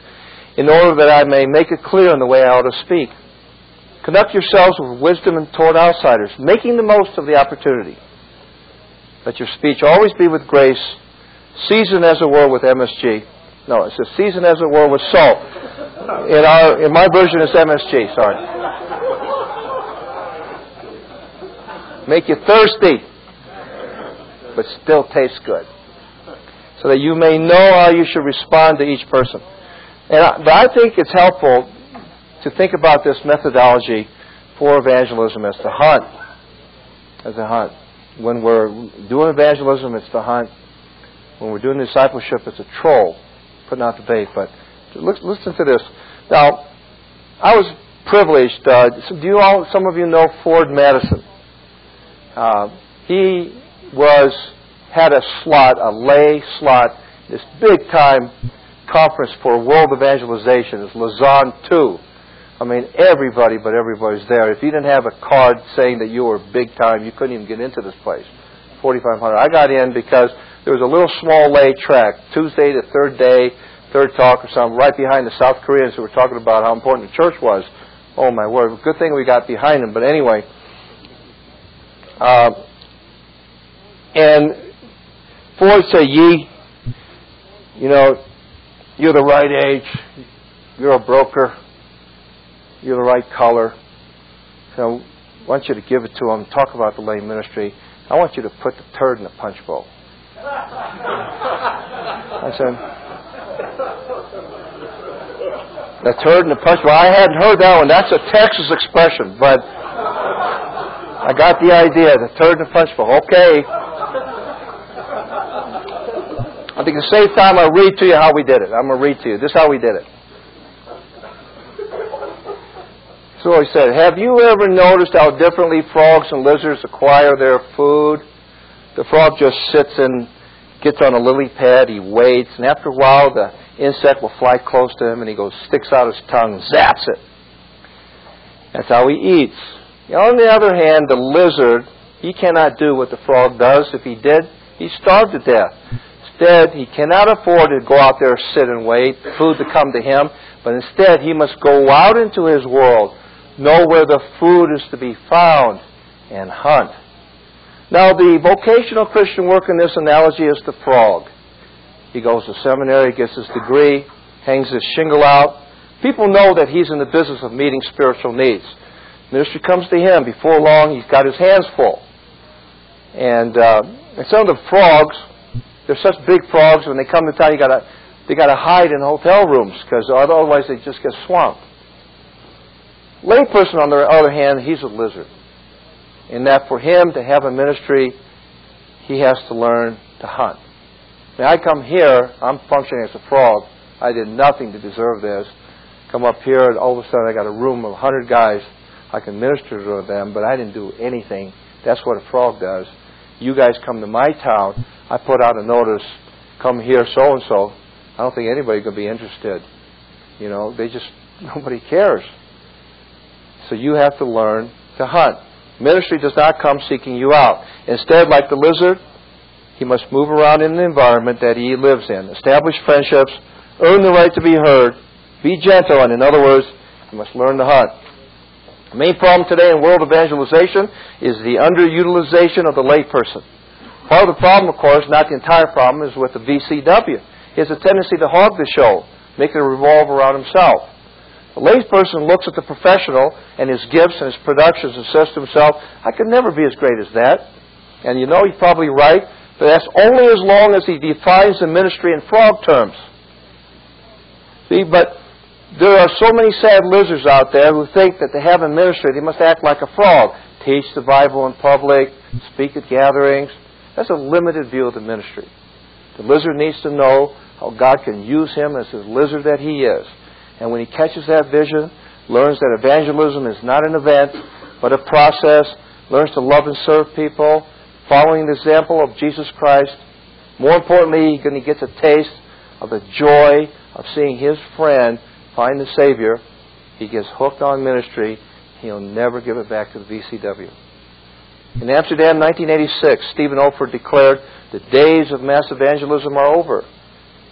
in order that I may make it clear in the way I ought to speak. Conduct yourselves with wisdom and toward outsiders, making the most of the opportunity. Let your speech always be with grace, seasoned as it were with MSG. No, it says seasoned as it were with salt. In our in my version it's MSG, sorry. Make you thirsty, but still tastes good so that you may know how you should respond to each person. And I, but I think it's helpful to think about this methodology for evangelism as the hunt. As a hunt. When we're doing evangelism, it's the hunt. When we're doing discipleship, it's a troll, putting out the bait. But listen to this. Now, I was privileged. Uh, do you all, some of you know Ford Madison? Uh, he was had a slot, a lay slot, this big time conference for world evangelization is Lausanne 2. I mean, everybody but everybody's there. If you didn't have a card saying that you were big time, you couldn't even get into this place. 4,500. I got in because there was a little small lay track, Tuesday to third day, third talk or something, right behind the South Koreans who were talking about how important the church was. Oh my word! Good thing we got behind them. But anyway, uh, and Ford said, "Ye, you know, you're the right age. You're a broker. You're the right color. So I want you to give it to them. Talk about the lay ministry. I want you to put the turd in the punch bowl." I said, the turd in the punch bowl. I hadn't heard that one. That's a Texas expression, but I got the idea. The the punch bowl. Okay. I think the same time I read to you how we did it. I'm going to read to you. This is how we did it. So he said, Have you ever noticed how differently frogs and lizards acquire their food? The frog just sits and gets on a lily pad, he waits, and after a while the insect will fly close to him and he goes, sticks out his tongue zaps it. That's how he eats. On the other hand, the lizard, he cannot do what the frog does. If he did, he'd starve to death. Instead, he cannot afford to go out there, sit and wait, food to come to him, but instead he must go out into his world, know where the food is to be found, and hunt. Now, the vocational Christian work in this analogy is the frog. He goes to seminary, gets his degree, hangs his shingle out. People know that he's in the business of meeting spiritual needs. Ministry comes to him. Before long, he's got his hands full. And, uh, and some of the frogs, they're such big frogs, when they come to town, you gotta, they got to hide in hotel rooms because otherwise they just get swamped. Layperson, on the other hand, he's a lizard in that for him to have a ministry, he has to learn to hunt. Now, I come here, I'm functioning as a frog. I did nothing to deserve this. Come up here, and all of a sudden I got a room of 100 guys. I can minister to them, but I didn't do anything. That's what a frog does. You guys come to my town, I put out a notice, come here so and so. I don't think anybody's going to be interested. You know, they just, nobody cares. So you have to learn to hunt. Ministry does not come seeking you out. Instead, like the lizard, he must move around in the environment that he lives in, establish friendships, earn the right to be heard, be gentle, and in other words, he must learn to hunt. The main problem today in world evangelization is the underutilization of the layperson. Part of the problem, of course, not the entire problem, is with the VCW. He has a tendency to hog the show, make it revolve around himself. The layperson looks at the professional and his gifts and his productions and says to himself, I could never be as great as that. And you know he's probably right, but that's only as long as he defines the ministry in frog terms. See, but there are so many sad lizards out there who think that to have a ministry, they must act like a frog. Teach the Bible in public, speak at gatherings. That's a limited view of the ministry. The lizard needs to know how God can use him as the lizard that he is. And when he catches that vision, learns that evangelism is not an event, but a process, learns to love and serve people, following the example of Jesus Christ. More importantly, he gets a taste of the joy of seeing his friend find the Savior, he gets hooked on ministry. He'll never give it back to the VCW. In Amsterdam, 1986, Stephen Olford declared, The days of mass evangelism are over.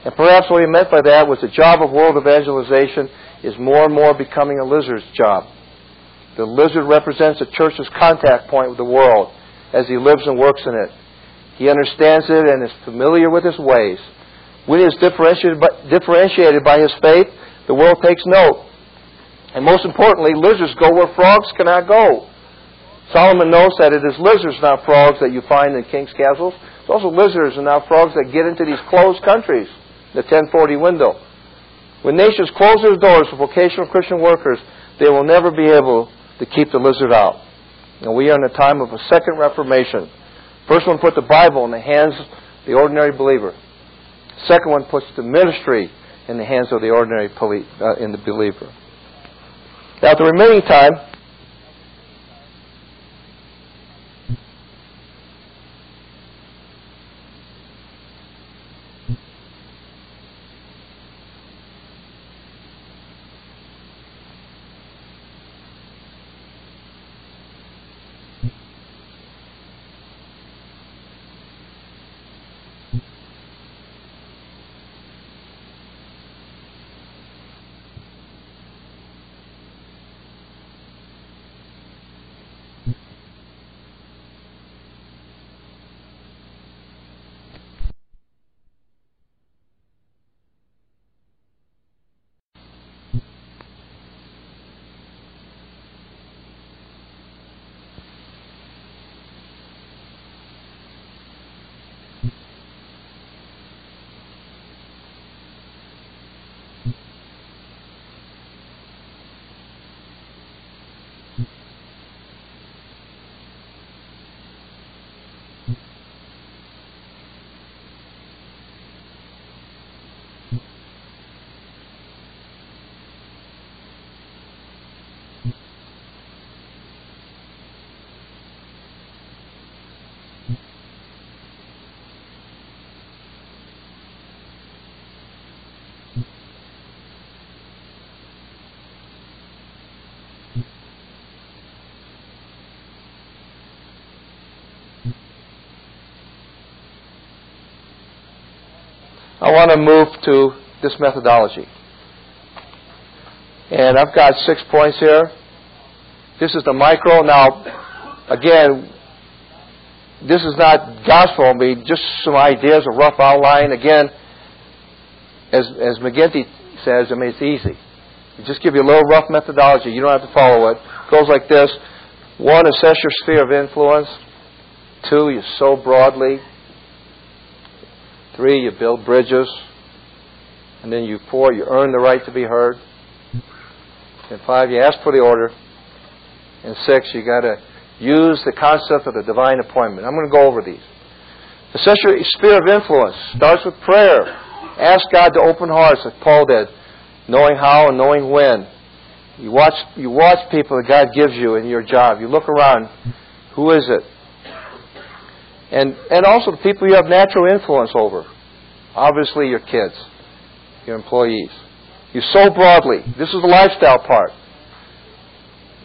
And perhaps what he meant by that was the job of world evangelization is more and more becoming a lizard's job. The lizard represents the church's contact point with the world as he lives and works in it. He understands it and is familiar with its ways. When he is differentiated by, differentiated by his faith, the world takes note. And most importantly, lizards go where frogs cannot go. Solomon knows that it is lizards, not frogs, that you find in king's castles. It's also lizards and not frogs that get into these closed countries the 1040 window. When nations close their doors for vocational Christian workers, they will never be able to keep the lizard out. And we are in a time of a second reformation. First one put the Bible in the hands of the ordinary believer. Second one puts the ministry in the hands of the ordinary uh, in the believer. Now, the remaining time, I want to move to this methodology. And I've got six points here. This is the micro. Now, again, this is not gospel. I mean, just some ideas, a rough outline. Again, as, as McGinty says, I mean, it's easy. Just give you a little rough methodology. You don't have to follow it. It goes like this. One, assess your sphere of influence. Two, you sow broadly. Three, you build bridges. And then you four, you earn the right to be heard. And five, you ask for the order. And six, you got to use the concept of the divine appointment. I'm going to go over these. Assess your sphere of influence. Starts with prayer. Ask God to open hearts, like Paul did, knowing how and knowing when. You watch, you watch people that God gives you in your job. You look around. Who is it? And, and also the people you have natural influence over. Obviously, your kids, your employees. You sow broadly. This is the lifestyle part.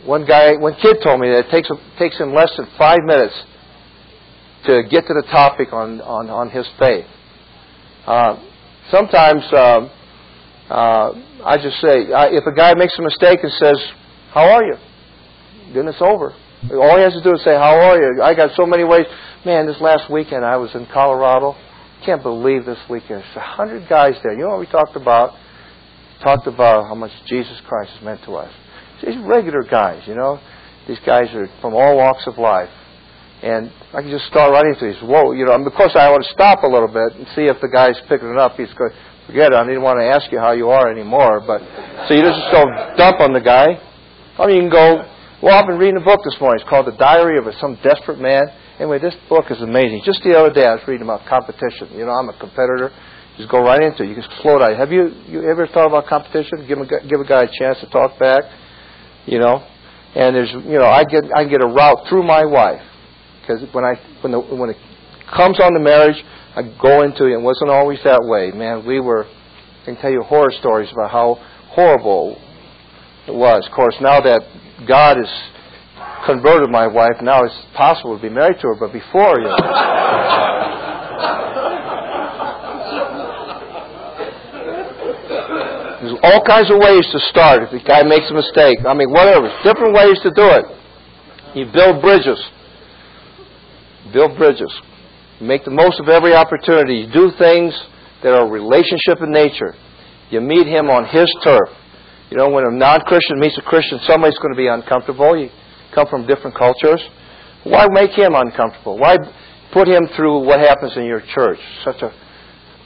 One guy, one kid told me that it takes, takes him less than five minutes to get to the topic on, on, on his faith. Uh, sometimes um, uh, I just say, I, if a guy makes a mistake and says, How are you? Then it's over. All he has to do is say, How are you? I got so many ways. Man, this last weekend I was in Colorado. Can't believe this weekend. There's a hundred guys there. You know what we talked about? Talked about how much Jesus Christ has meant to us. These regular guys, you know. These guys are from all walks of life. And I can just start right into these. Whoa, you know, of course I want to stop a little bit and see if the guy's picking it up. He's going, forget it, I didn't want to ask you how you are anymore. But So you just go dump on the guy. I mean, you can go, well, I've been reading a book this morning. It's called The Diary of a Some Desperate Man. Anyway, this book is amazing. Just the other day I was reading about competition. You know, I'm a competitor. Just go right into it. You can slow down. Have you, you ever thought about competition? Give a, give a guy a chance to talk back. You know? And there's, you know, I get, I get a route through my wife. Because when I, when the, when it comes on the marriage, I go into it. It wasn't always that way. Man, we were, I can tell you horror stories about how horrible it was. Of course, now that God has converted my wife, now it's possible to be married to her, but before, you know. There's all kinds of ways to start if the guy makes a mistake. I mean, whatever. Different ways to do it. You build bridges. Build bridges. Make the most of every opportunity. You do things that are relationship in nature. You meet him on his turf. You know, when a non-Christian meets a Christian, somebody's going to be uncomfortable. You come from different cultures. Why make him uncomfortable? Why put him through what happens in your church? Such a,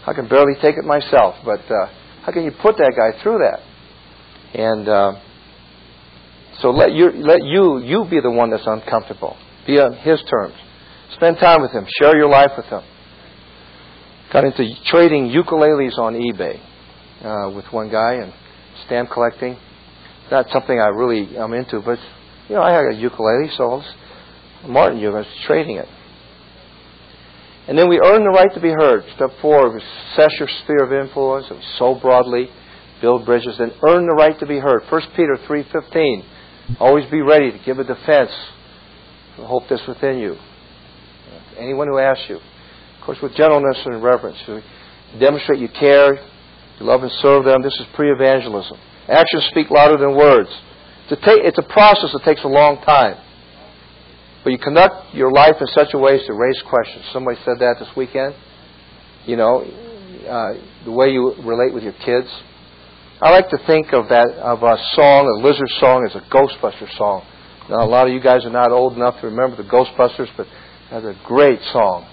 I can barely take it myself, but uh, how can you put that guy through that? And uh, so let you let you you be the one that's uncomfortable. Be on his terms. Spend time with him. Share your life with him. Got into trading ukuleles on eBay uh, with one guy and stamp collecting. Not something I really am into, but you know I had a ukulele, so I was, Martin, you was trading it. And then we earn the right to be heard. Step four, assess your sphere of influence, and sow broadly, build bridges, and earn the right to be heard. 1 Peter 3.15, always be ready to give a defense hope that's within you. Anyone who asks you. Of course, with gentleness and reverence. You demonstrate you care, you love and serve them. This is pre-evangelism. Actions speak louder than words. It's a, it's a process that takes a long time. But you conduct your life in such a way as to raise questions. Somebody said that this weekend. You know, uh, the way you relate with your kids. I like to think of that of a song, a lizard song, as a Ghostbuster song. Now, a lot of you guys are not old enough to remember the Ghostbusters, but that's a great song.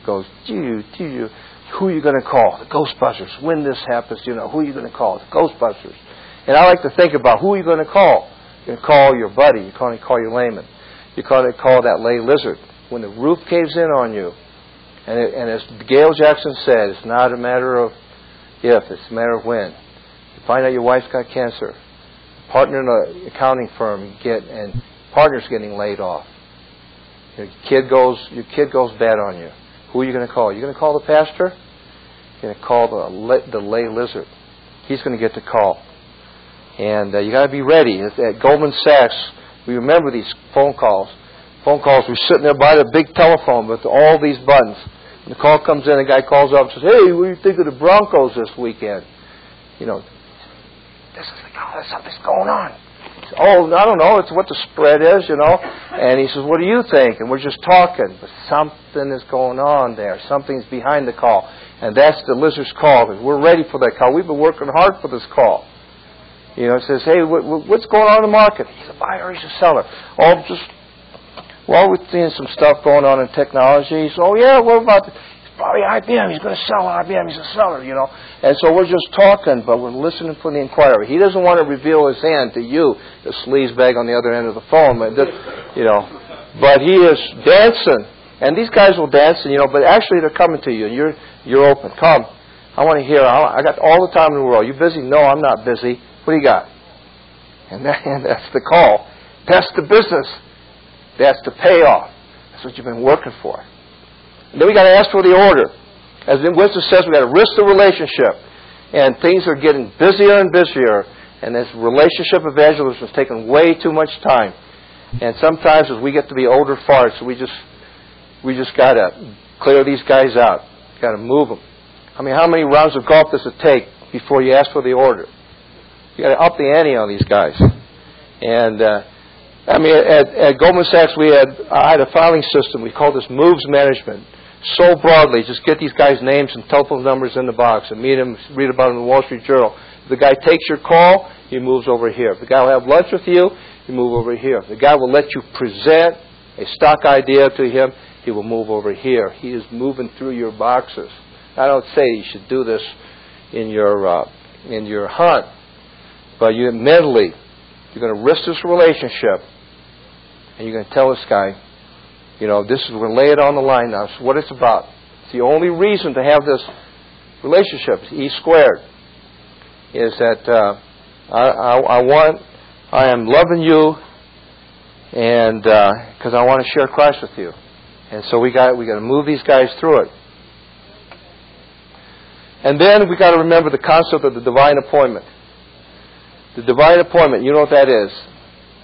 It goes, gee, gee, who are you going to call? The Ghostbusters. When this happens, you know, who are you going to call? The Ghostbusters. And I like to think about who are you going to call? You're call your buddy. Going to call your layman. You call it call that lay lizard. When the roof caves in on you, and, it, and as Gail Jackson said, it's not a matter of if, it's a matter of when. You find out your wife's got cancer. Partner in an accounting firm get and partner's getting laid off. Your kid goes your kid goes bad on you. Who are you going to call? You're going to call the pastor. You're going to call the the lay lizard. He's going to get the call, and uh, you got to be ready. At, Goldman Sachs, we remember these phone calls. Phone calls. We're sitting there by the big telephone with all these buttons. When the call comes in, a guy calls up and says, "Hey, what do you think of the Broncos this weekend?" You know, this is like, oh, something's going on. Oh, I don't know. It's what the spread is, you know. And he says, "What do you think?" And we're just talking, but something is going on there. Something's behind the call, and that's the lizard's call. We're ready for that call. We've been working hard for this call. You know, says, "Hey, what's going on in the market?" He's a buyer. He's a seller. Oh, just well, we're seeing some stuff going on in technology. So, oh yeah, what about? The, probably IBM. He's going to sell IBM. He's a seller, you know. And so we're just talking, but we're listening for the inquiry. He doesn't want to reveal his hand to you, the sleaze bag on the other end of the phone, but you know. But he is dancing, and these guys will dance, and you know. But actually, they're coming to you, and you're you're open. Come, I want to hear. I got all the time in the world. You busy? No, I'm not busy. What do you got? And, that, and that's the call. That's the business. That's the payoff. That's what you've been working for. And then we got to ask for the order. As Winston says, we got to risk the relationship. And things are getting busier and busier. And this relationship evangelism is taking way too much time. And sometimes as we get to be older farts, we just we just got to clear these guys out. Got to move them. I mean, how many rounds of golf does it take before you ask for the order? You got to up the ante on these guys. And uh, I mean, at, at Goldman Sachs, we had I had a filing system. We called this moves management so broadly. Just get these guys' names and telephone numbers in the box and meet them, read about them in the Wall Street Journal. If the guy takes your call, he moves over here. If the guy will have lunch with you, he move over here. If the guy will let you present a stock idea to him, he will move over here. He is moving through your boxes. I don't say you should do this in your uh, in your hunt, but you mentally you're going to risk this relationship, and you're going to tell this guy, you know, this is we're going to lay it on the line now. What it's about. It's the only reason to have this relationship, E squared, is that uh, I, I, I, want, I am loving you, and because uh, I want to share Christ with you, and so we got we got to move these guys through it. And then we got to remember the concept of the divine appointment. The divine appointment, you know what that is.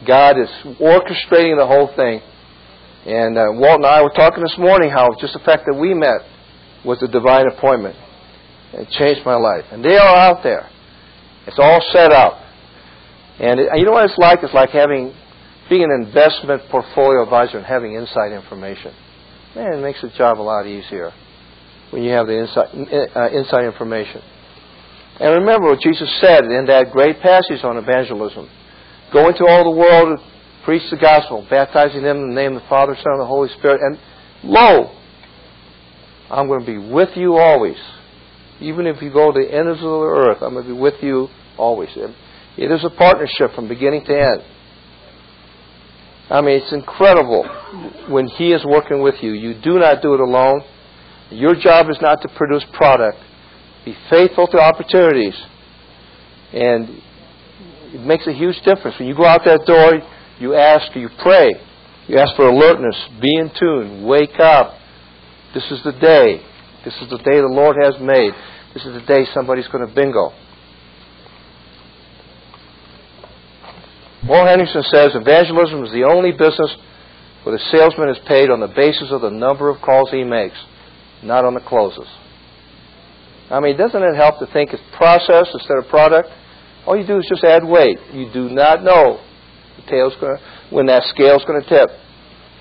God is orchestrating the whole thing. And uh, Walt and I were talking this morning how just the fact that we met was a divine appointment. It changed my life. And they are out there. It's all set up. And it, you know what it's like? It's like having being an investment portfolio advisor and having inside information. Man, it makes the job a lot easier when you have the inside, uh, inside information. And remember what Jesus said in that great passage on evangelism. Go into all the world and preach the gospel, baptizing them in the name of the Father, Son, and the Holy Spirit. And lo, I'm going to be with you always. Even if you go to the ends of the earth, I'm going to be with you always. It is a partnership from beginning to end. I mean, it's incredible when He is working with you. You do not do it alone. Your job is not to produce product. Be faithful to opportunities. And it makes a huge difference. When you go out that door, you ask, you pray. You ask for alertness. Be in tune. Wake up. This is the day. This is the day the Lord has made. This is the day somebody's going to bingo. Walt Henrichsen says evangelism is the only business where the salesman is paid on the basis of the number of calls he makes, not on the closes. I mean, doesn't it help to think it's process instead of product? All you do is just add weight. You do not know the tail's to, when that scale's going to tip.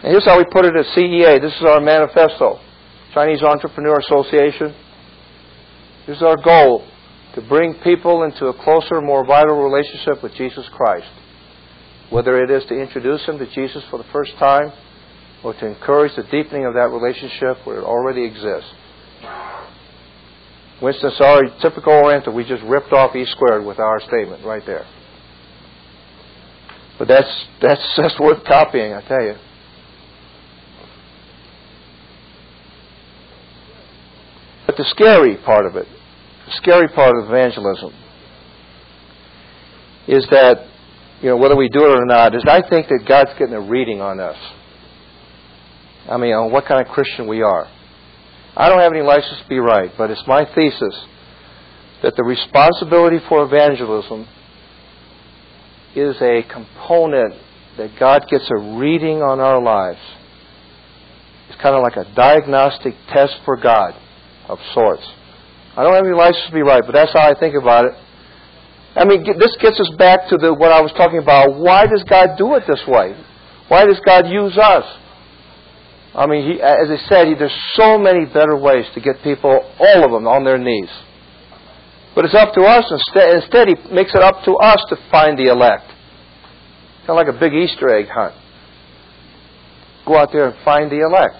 And here's how we put it at CEA. This is our manifesto. Chinese Entrepreneur Association. This is our goal to bring people into a closer, more vital relationship with Jesus Christ. Whether it is to introduce them to Jesus for the first time or to encourage the deepening of that relationship where it already exists. Winston sorry, typical Oriental, we just ripped off E squared with our statement right there. But that's that's that's worth copying, I tell you. But the scary part of it, the scary part of evangelism, is that you know whether we do it or not, is I think that God's getting a reading on us. I mean, on what kind of Christian we are. I don't have any license to be right, but it's my thesis that the responsibility for evangelism is a component that God gets a reading on our lives. It's kind of like a diagnostic test for God of sorts. I don't have any license to be right, but that's how I think about it. I mean, this gets us back to the, what I was talking about. Why does God do it this way? Why does God use us? I mean, he, as I said, he, there's so many better ways to get people, all of them, on their knees. But it's up to us. Instead, instead, he makes it up to us to find the elect. Kind of like a big Easter egg hunt. Go out there and find the elect.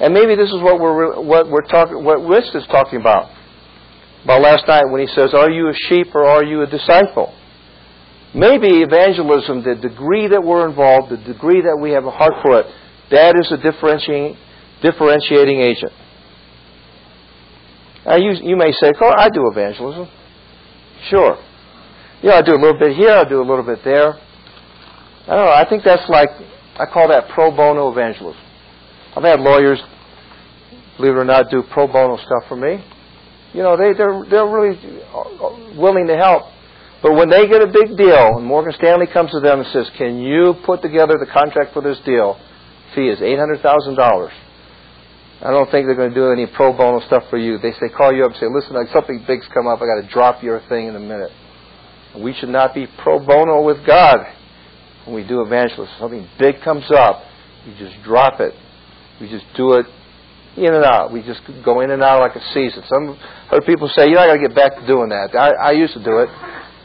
And maybe this is what we're what we're talking, what Rich is talking about. About last night when he says, "Are you a sheep or are you a disciple?" Maybe evangelism, the degree that we're involved, the degree that we have a heart for it, that is a differentiating differentiating agent. Now, you, you may say, oh, I do evangelism. Sure. Yeah, I do a little bit here, I do a little bit there. I don't know, I think that's like, I call that pro bono evangelism. I've had lawyers, believe it or not, do pro bono stuff for me. You know, they, they're, they're really uh, uh, willing to help. But when they get a big deal, and Morgan Stanley comes to them and says, Can you put together the contract for this deal? Fee is $800,000. I don't think they're going to do any pro bono stuff for you. They say, call you up and say, listen, something big's come up. I got to drop your thing in a minute. We should not be pro bono with God when we do evangelism. Something big comes up, we just drop it. We just do it in and out. We just go in and out like a season. Some other people say, you know, I got to get back to doing that. I, I used to do it.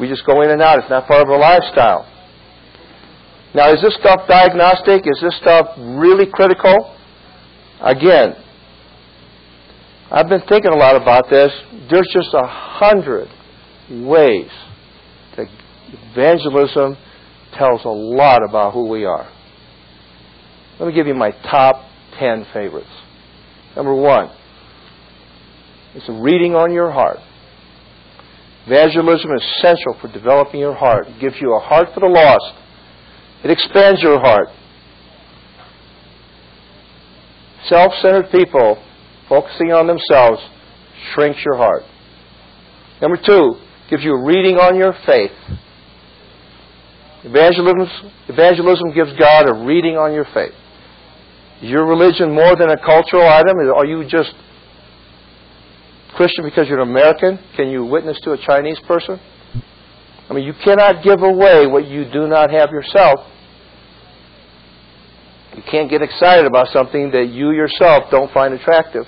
We just go in and out. It's not part of our lifestyle. Now, is this stuff diagnostic? Is this stuff really critical? Again, I've been thinking a lot about this. There's just a hundred ways that evangelism tells a lot about who we are. Let me give you my top ten favorites. Number one, it's a reading on your heart. Evangelism is essential for developing your heart. It gives you a heart for the lost. It expands your heart. Self centered people focusing on themselves shrinks your heart. Number two, gives you a reading on your faith. Evangelism, evangelism gives God a reading on your faith. Is your religion more than a cultural item? Are you just Christian because you're an American? Can you witness to a Chinese person? I mean, you cannot give away what you do not have yourself. You can't get excited about something that you yourself don't find attractive.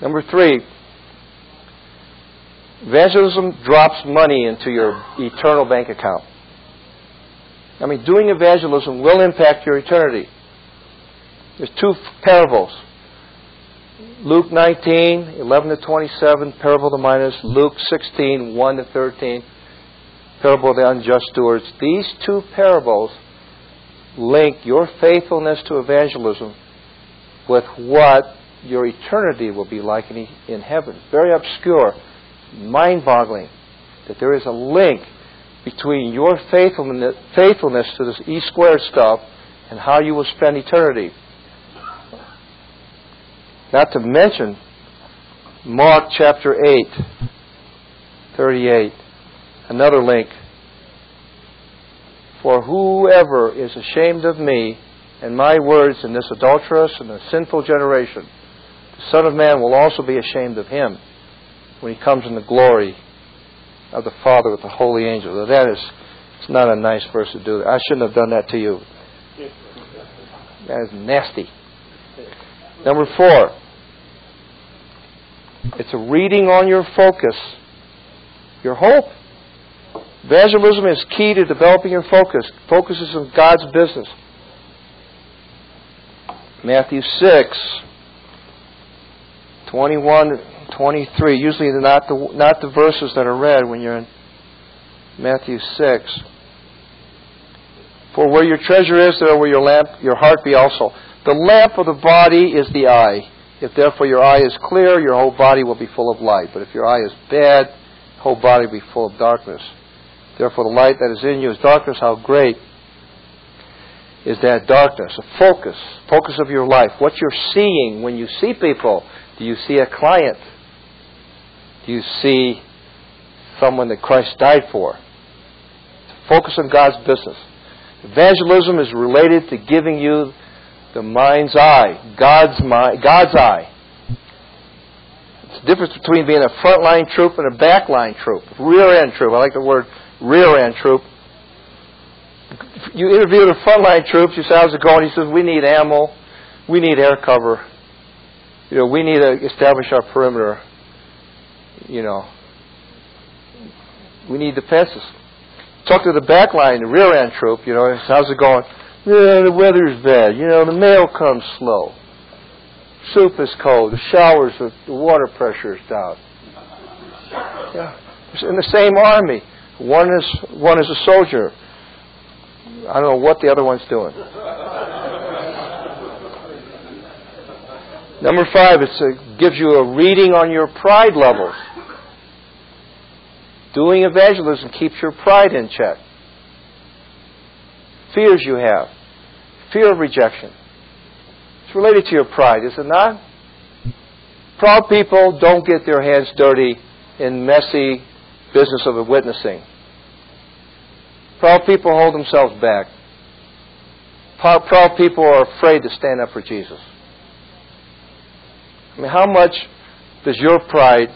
Number three, evangelism drops money into your eternal bank account. I mean, doing evangelism will impact your eternity. There's two parables. Luke 19, 11 to 27, parable of the minas. Luke 16, 1 to 13, parable of the unjust stewards. These two parables link your faithfulness to evangelism with what your eternity will be like in, in heaven. Very obscure, mind boggling that there is a link between your faithfulness, faithfulness to this E squared stuff and how you will spend eternity. Not to mention Mark chapter 8, 38, another link for whoever is ashamed of me and my words in this adulterous and sinful generation, the Son of Man will also be ashamed of him when he comes in the glory of the Father with the holy angels. Now that is it's not a nice verse to do. I shouldn't have done that to you. That is nasty. Number four, it's a reading on your focus, your hope. Evangelism is key to developing your focus. Focus is on God's business. Matthew 6, 21, 23. Usually they're not the, not the verses that are read when you're in Matthew 6. For where your treasure is, there will your lamp, your heart be also. The lamp of the body is the eye. If therefore your eye is clear, your whole body will be full of light. But if your eye is bad, the whole body will be full of darkness. Therefore, the light that is in you is darkness. How great is that darkness? A focus, focus of your life. What you're seeing when you see people. Do you see a client? Do you see someone that Christ died for? Focus on God's business. Evangelism is related to giving you the mind's eye, God's mind, God's eye. It's the difference between being a frontline troop and a backline troop, rear end troop. I like the word rear end troop. You interview the frontline troops. You say, "How's it going?" He says, "We need ammo, we need air cover, you know, we need to establish our perimeter. You know, we need defenses." Talk to the back line, the rear end troop, you know, how's it going? Yeah, the weather's bad. You know, the mail comes slow. Soup is cold. The showers, the, the water pressure is down. Yeah. It's in the same army. One is one is a soldier. I don't know what the other one's doing. Number five, it gives you a reading on your pride levels. Doing evangelism keeps your pride in check. Fears you have. Fear of rejection. It's related to your pride, is it not? Proud people don't get their hands dirty in messy business of witnessing. Proud people hold themselves back. Proud people are afraid to stand up for Jesus. I mean, how much does your pride,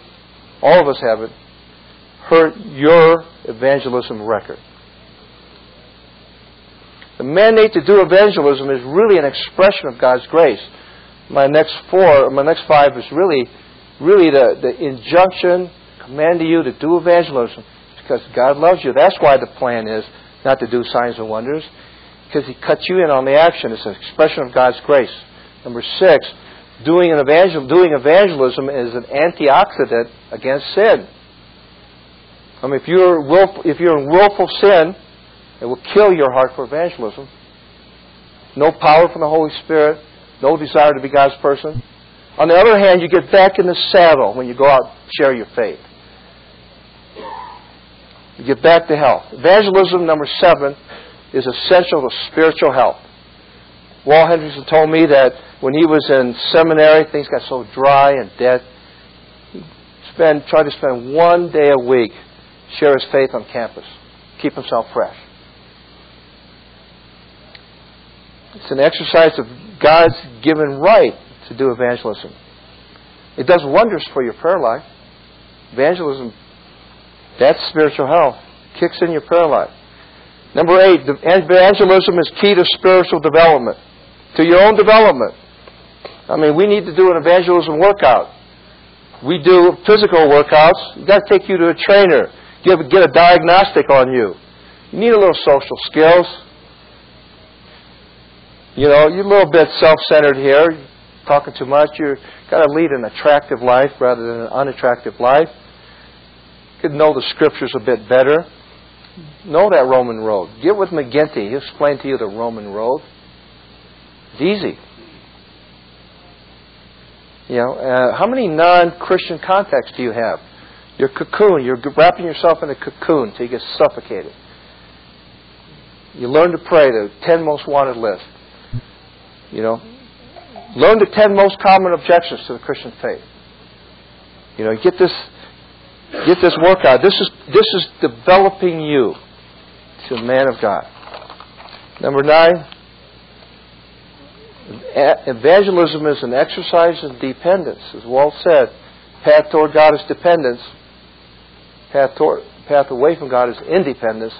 all of us have it, hurt your evangelism record. The mandate to do evangelism is really an expression of God's grace. My next four, my next five is really, really the, the injunction, command to you to do evangelism because God loves you. That's why the plan is not to do signs and wonders, because He cuts you in on the action. It's an expression of God's grace. Number six, doing an evangel- doing evangelism is an antioxidant against sin. I mean, if you're, willful, if you're in willful sin, it will kill your heart for evangelism. No power from the Holy Spirit, no desire to be God's person. On the other hand, you get back in the saddle when you go out and share your faith. You get back to health. Evangelism, number seven, is essential to spiritual health. Walt Henrichsen told me that when he was in seminary, things got so dry and dead. He spend, tried to spend one day a week share his faith on campus, keep himself fresh. It's an exercise of God's given right to do evangelism. It does wonders for your prayer life. Evangelism, that's spiritual health. Kicks in your prayer life. Number eight, evangelism is key to spiritual development, to your own development. I mean, we need to do an evangelism workout. We do physical workouts. We've got to take you to a trainer get, get a diagnostic on you. You need a little social skills. You know, you're a little bit self-centered here, talking too much. You've got to lead an attractive life rather than an unattractive life. You could know the scriptures a bit better. Know that Roman road. Get with McGinty. He'll explain to you the Roman road. It's easy. You know, uh, how many non-Christian contacts do you have? Your cocoon, you're wrapping yourself in a cocoon until you get suffocated. You learn to pray, the 10 most wanted list. You know, learn the 10 most common objections to the Christian faith. You know, get this, get this workout. This is, this is developing you to a man of God. Number nine, evangelism is an exercise of dependence. As Walt said, path toward God is dependence path, toward, path away from God is independence.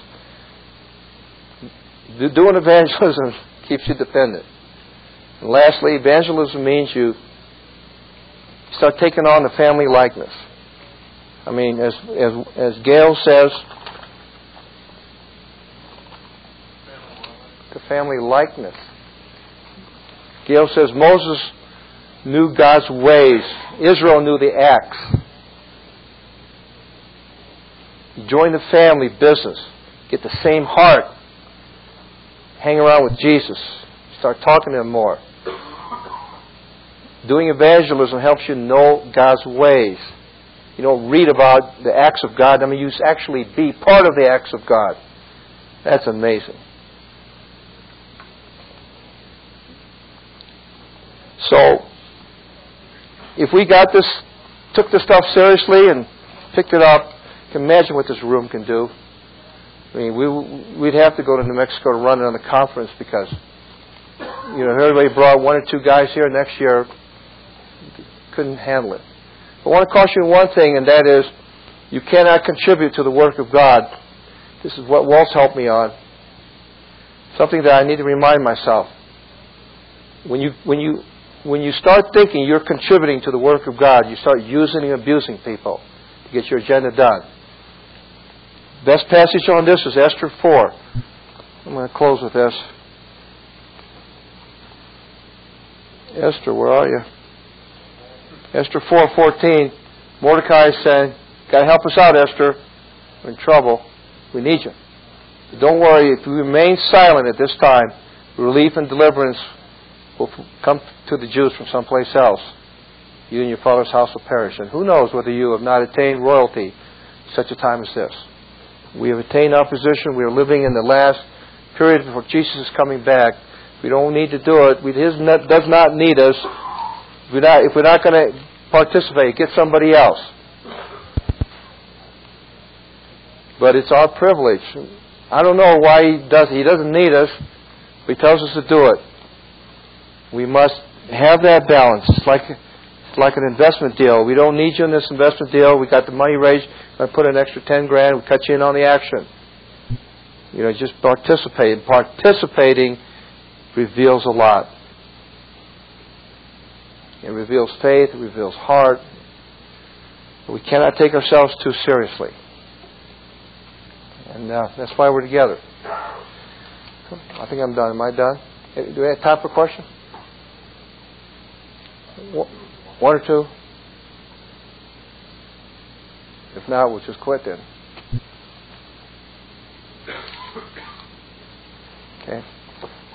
Doing evangelism keeps you dependent. And lastly, evangelism means you start taking on the family likeness. I mean, as, as, as Gail says, the family likeness. Gail says Moses knew God's ways. Israel knew the acts. join the family business. Get the same heart. Hang around with Jesus. Start talking to Him more. Doing evangelism helps you know God's ways. You don't read about the acts of God. I mean, you actually be part of the acts of God. That's amazing. So, if we got this, took this stuff seriously and picked it up, can imagine what this room can do. I mean, we we'd have to go to New Mexico to run it on the conference because you know everybody brought one or two guys here next year, couldn't handle it. I want to caution you one thing, and that is, you cannot contribute to the work of God. This is what Walt's helped me on. Something that I need to remind myself. When you when you when you start thinking you're contributing to the work of God, you start using and abusing people to get your agenda done. Best passage on this is Esther 4. I'm going to close with this. Esther, where are you? Esther 4:14. Mordecai is saying, "Got to help us out, Esther. We're in trouble. We need you. But don't worry. If we remain silent at this time, relief and deliverance will come to the Jews from someplace else. You and your father's house will perish. And who knows whether you have not attained royalty such a time as this?" We have attained our position. We are living in the last period before Jesus is coming back. We don't need to do it. His does not need us. If we're not, if we're not going to participate, get somebody else. But it's our privilege. I don't know why he does. He doesn't need us. He tells us to do it. We must have that balance. It's like it's like an investment deal. We don't need you in this investment deal. We got the money raised. I put an extra ten grand. We cut you in on the action. You know, just participate. Participating reveals a lot. It reveals faith. It reveals heart. But we cannot take ourselves too seriously. And uh, that's why we're together. I think I'm done. Am I done? Do we have time for questions? One or two? If not, we'll just quit then. Okay.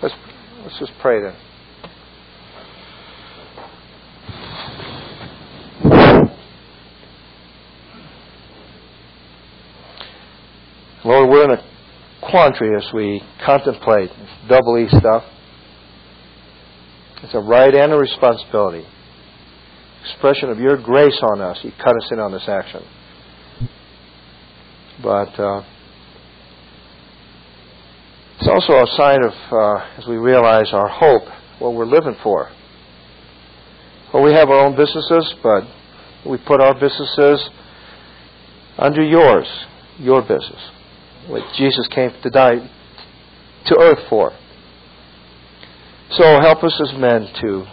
Let's let's just pray then. Lord, we're in a quandary as we contemplate this double E stuff. It's a right and a responsibility expression of your grace on us. You cut us in on this action. But uh, it's also a sign of, uh, as we realize our hope, what we're living for. Well, we have our own businesses, but we put our businesses under yours, your business, what Jesus came to die to earth for. So help us as men to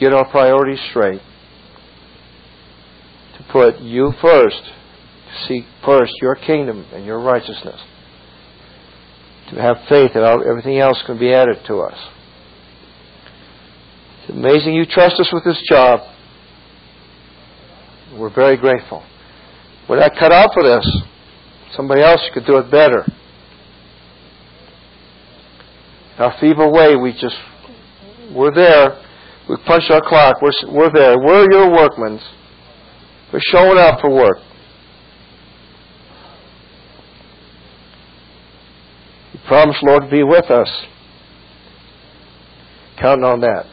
get our priorities straight, to put you first, to seek first your kingdom and your righteousness, to have faith that everything else can be added to us. It's amazing you trust us with this job. We're very grateful. We're not cut out for this. Somebody else could do it better. Our feeble way, we just, we're there we punch our clock. We're, we're there. We're your workmen. We're showing up for work. You promised, Lord, to be with us. Counting on that.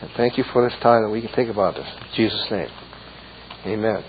And thank you for this time that we can think about this. In Jesus' name. Amen.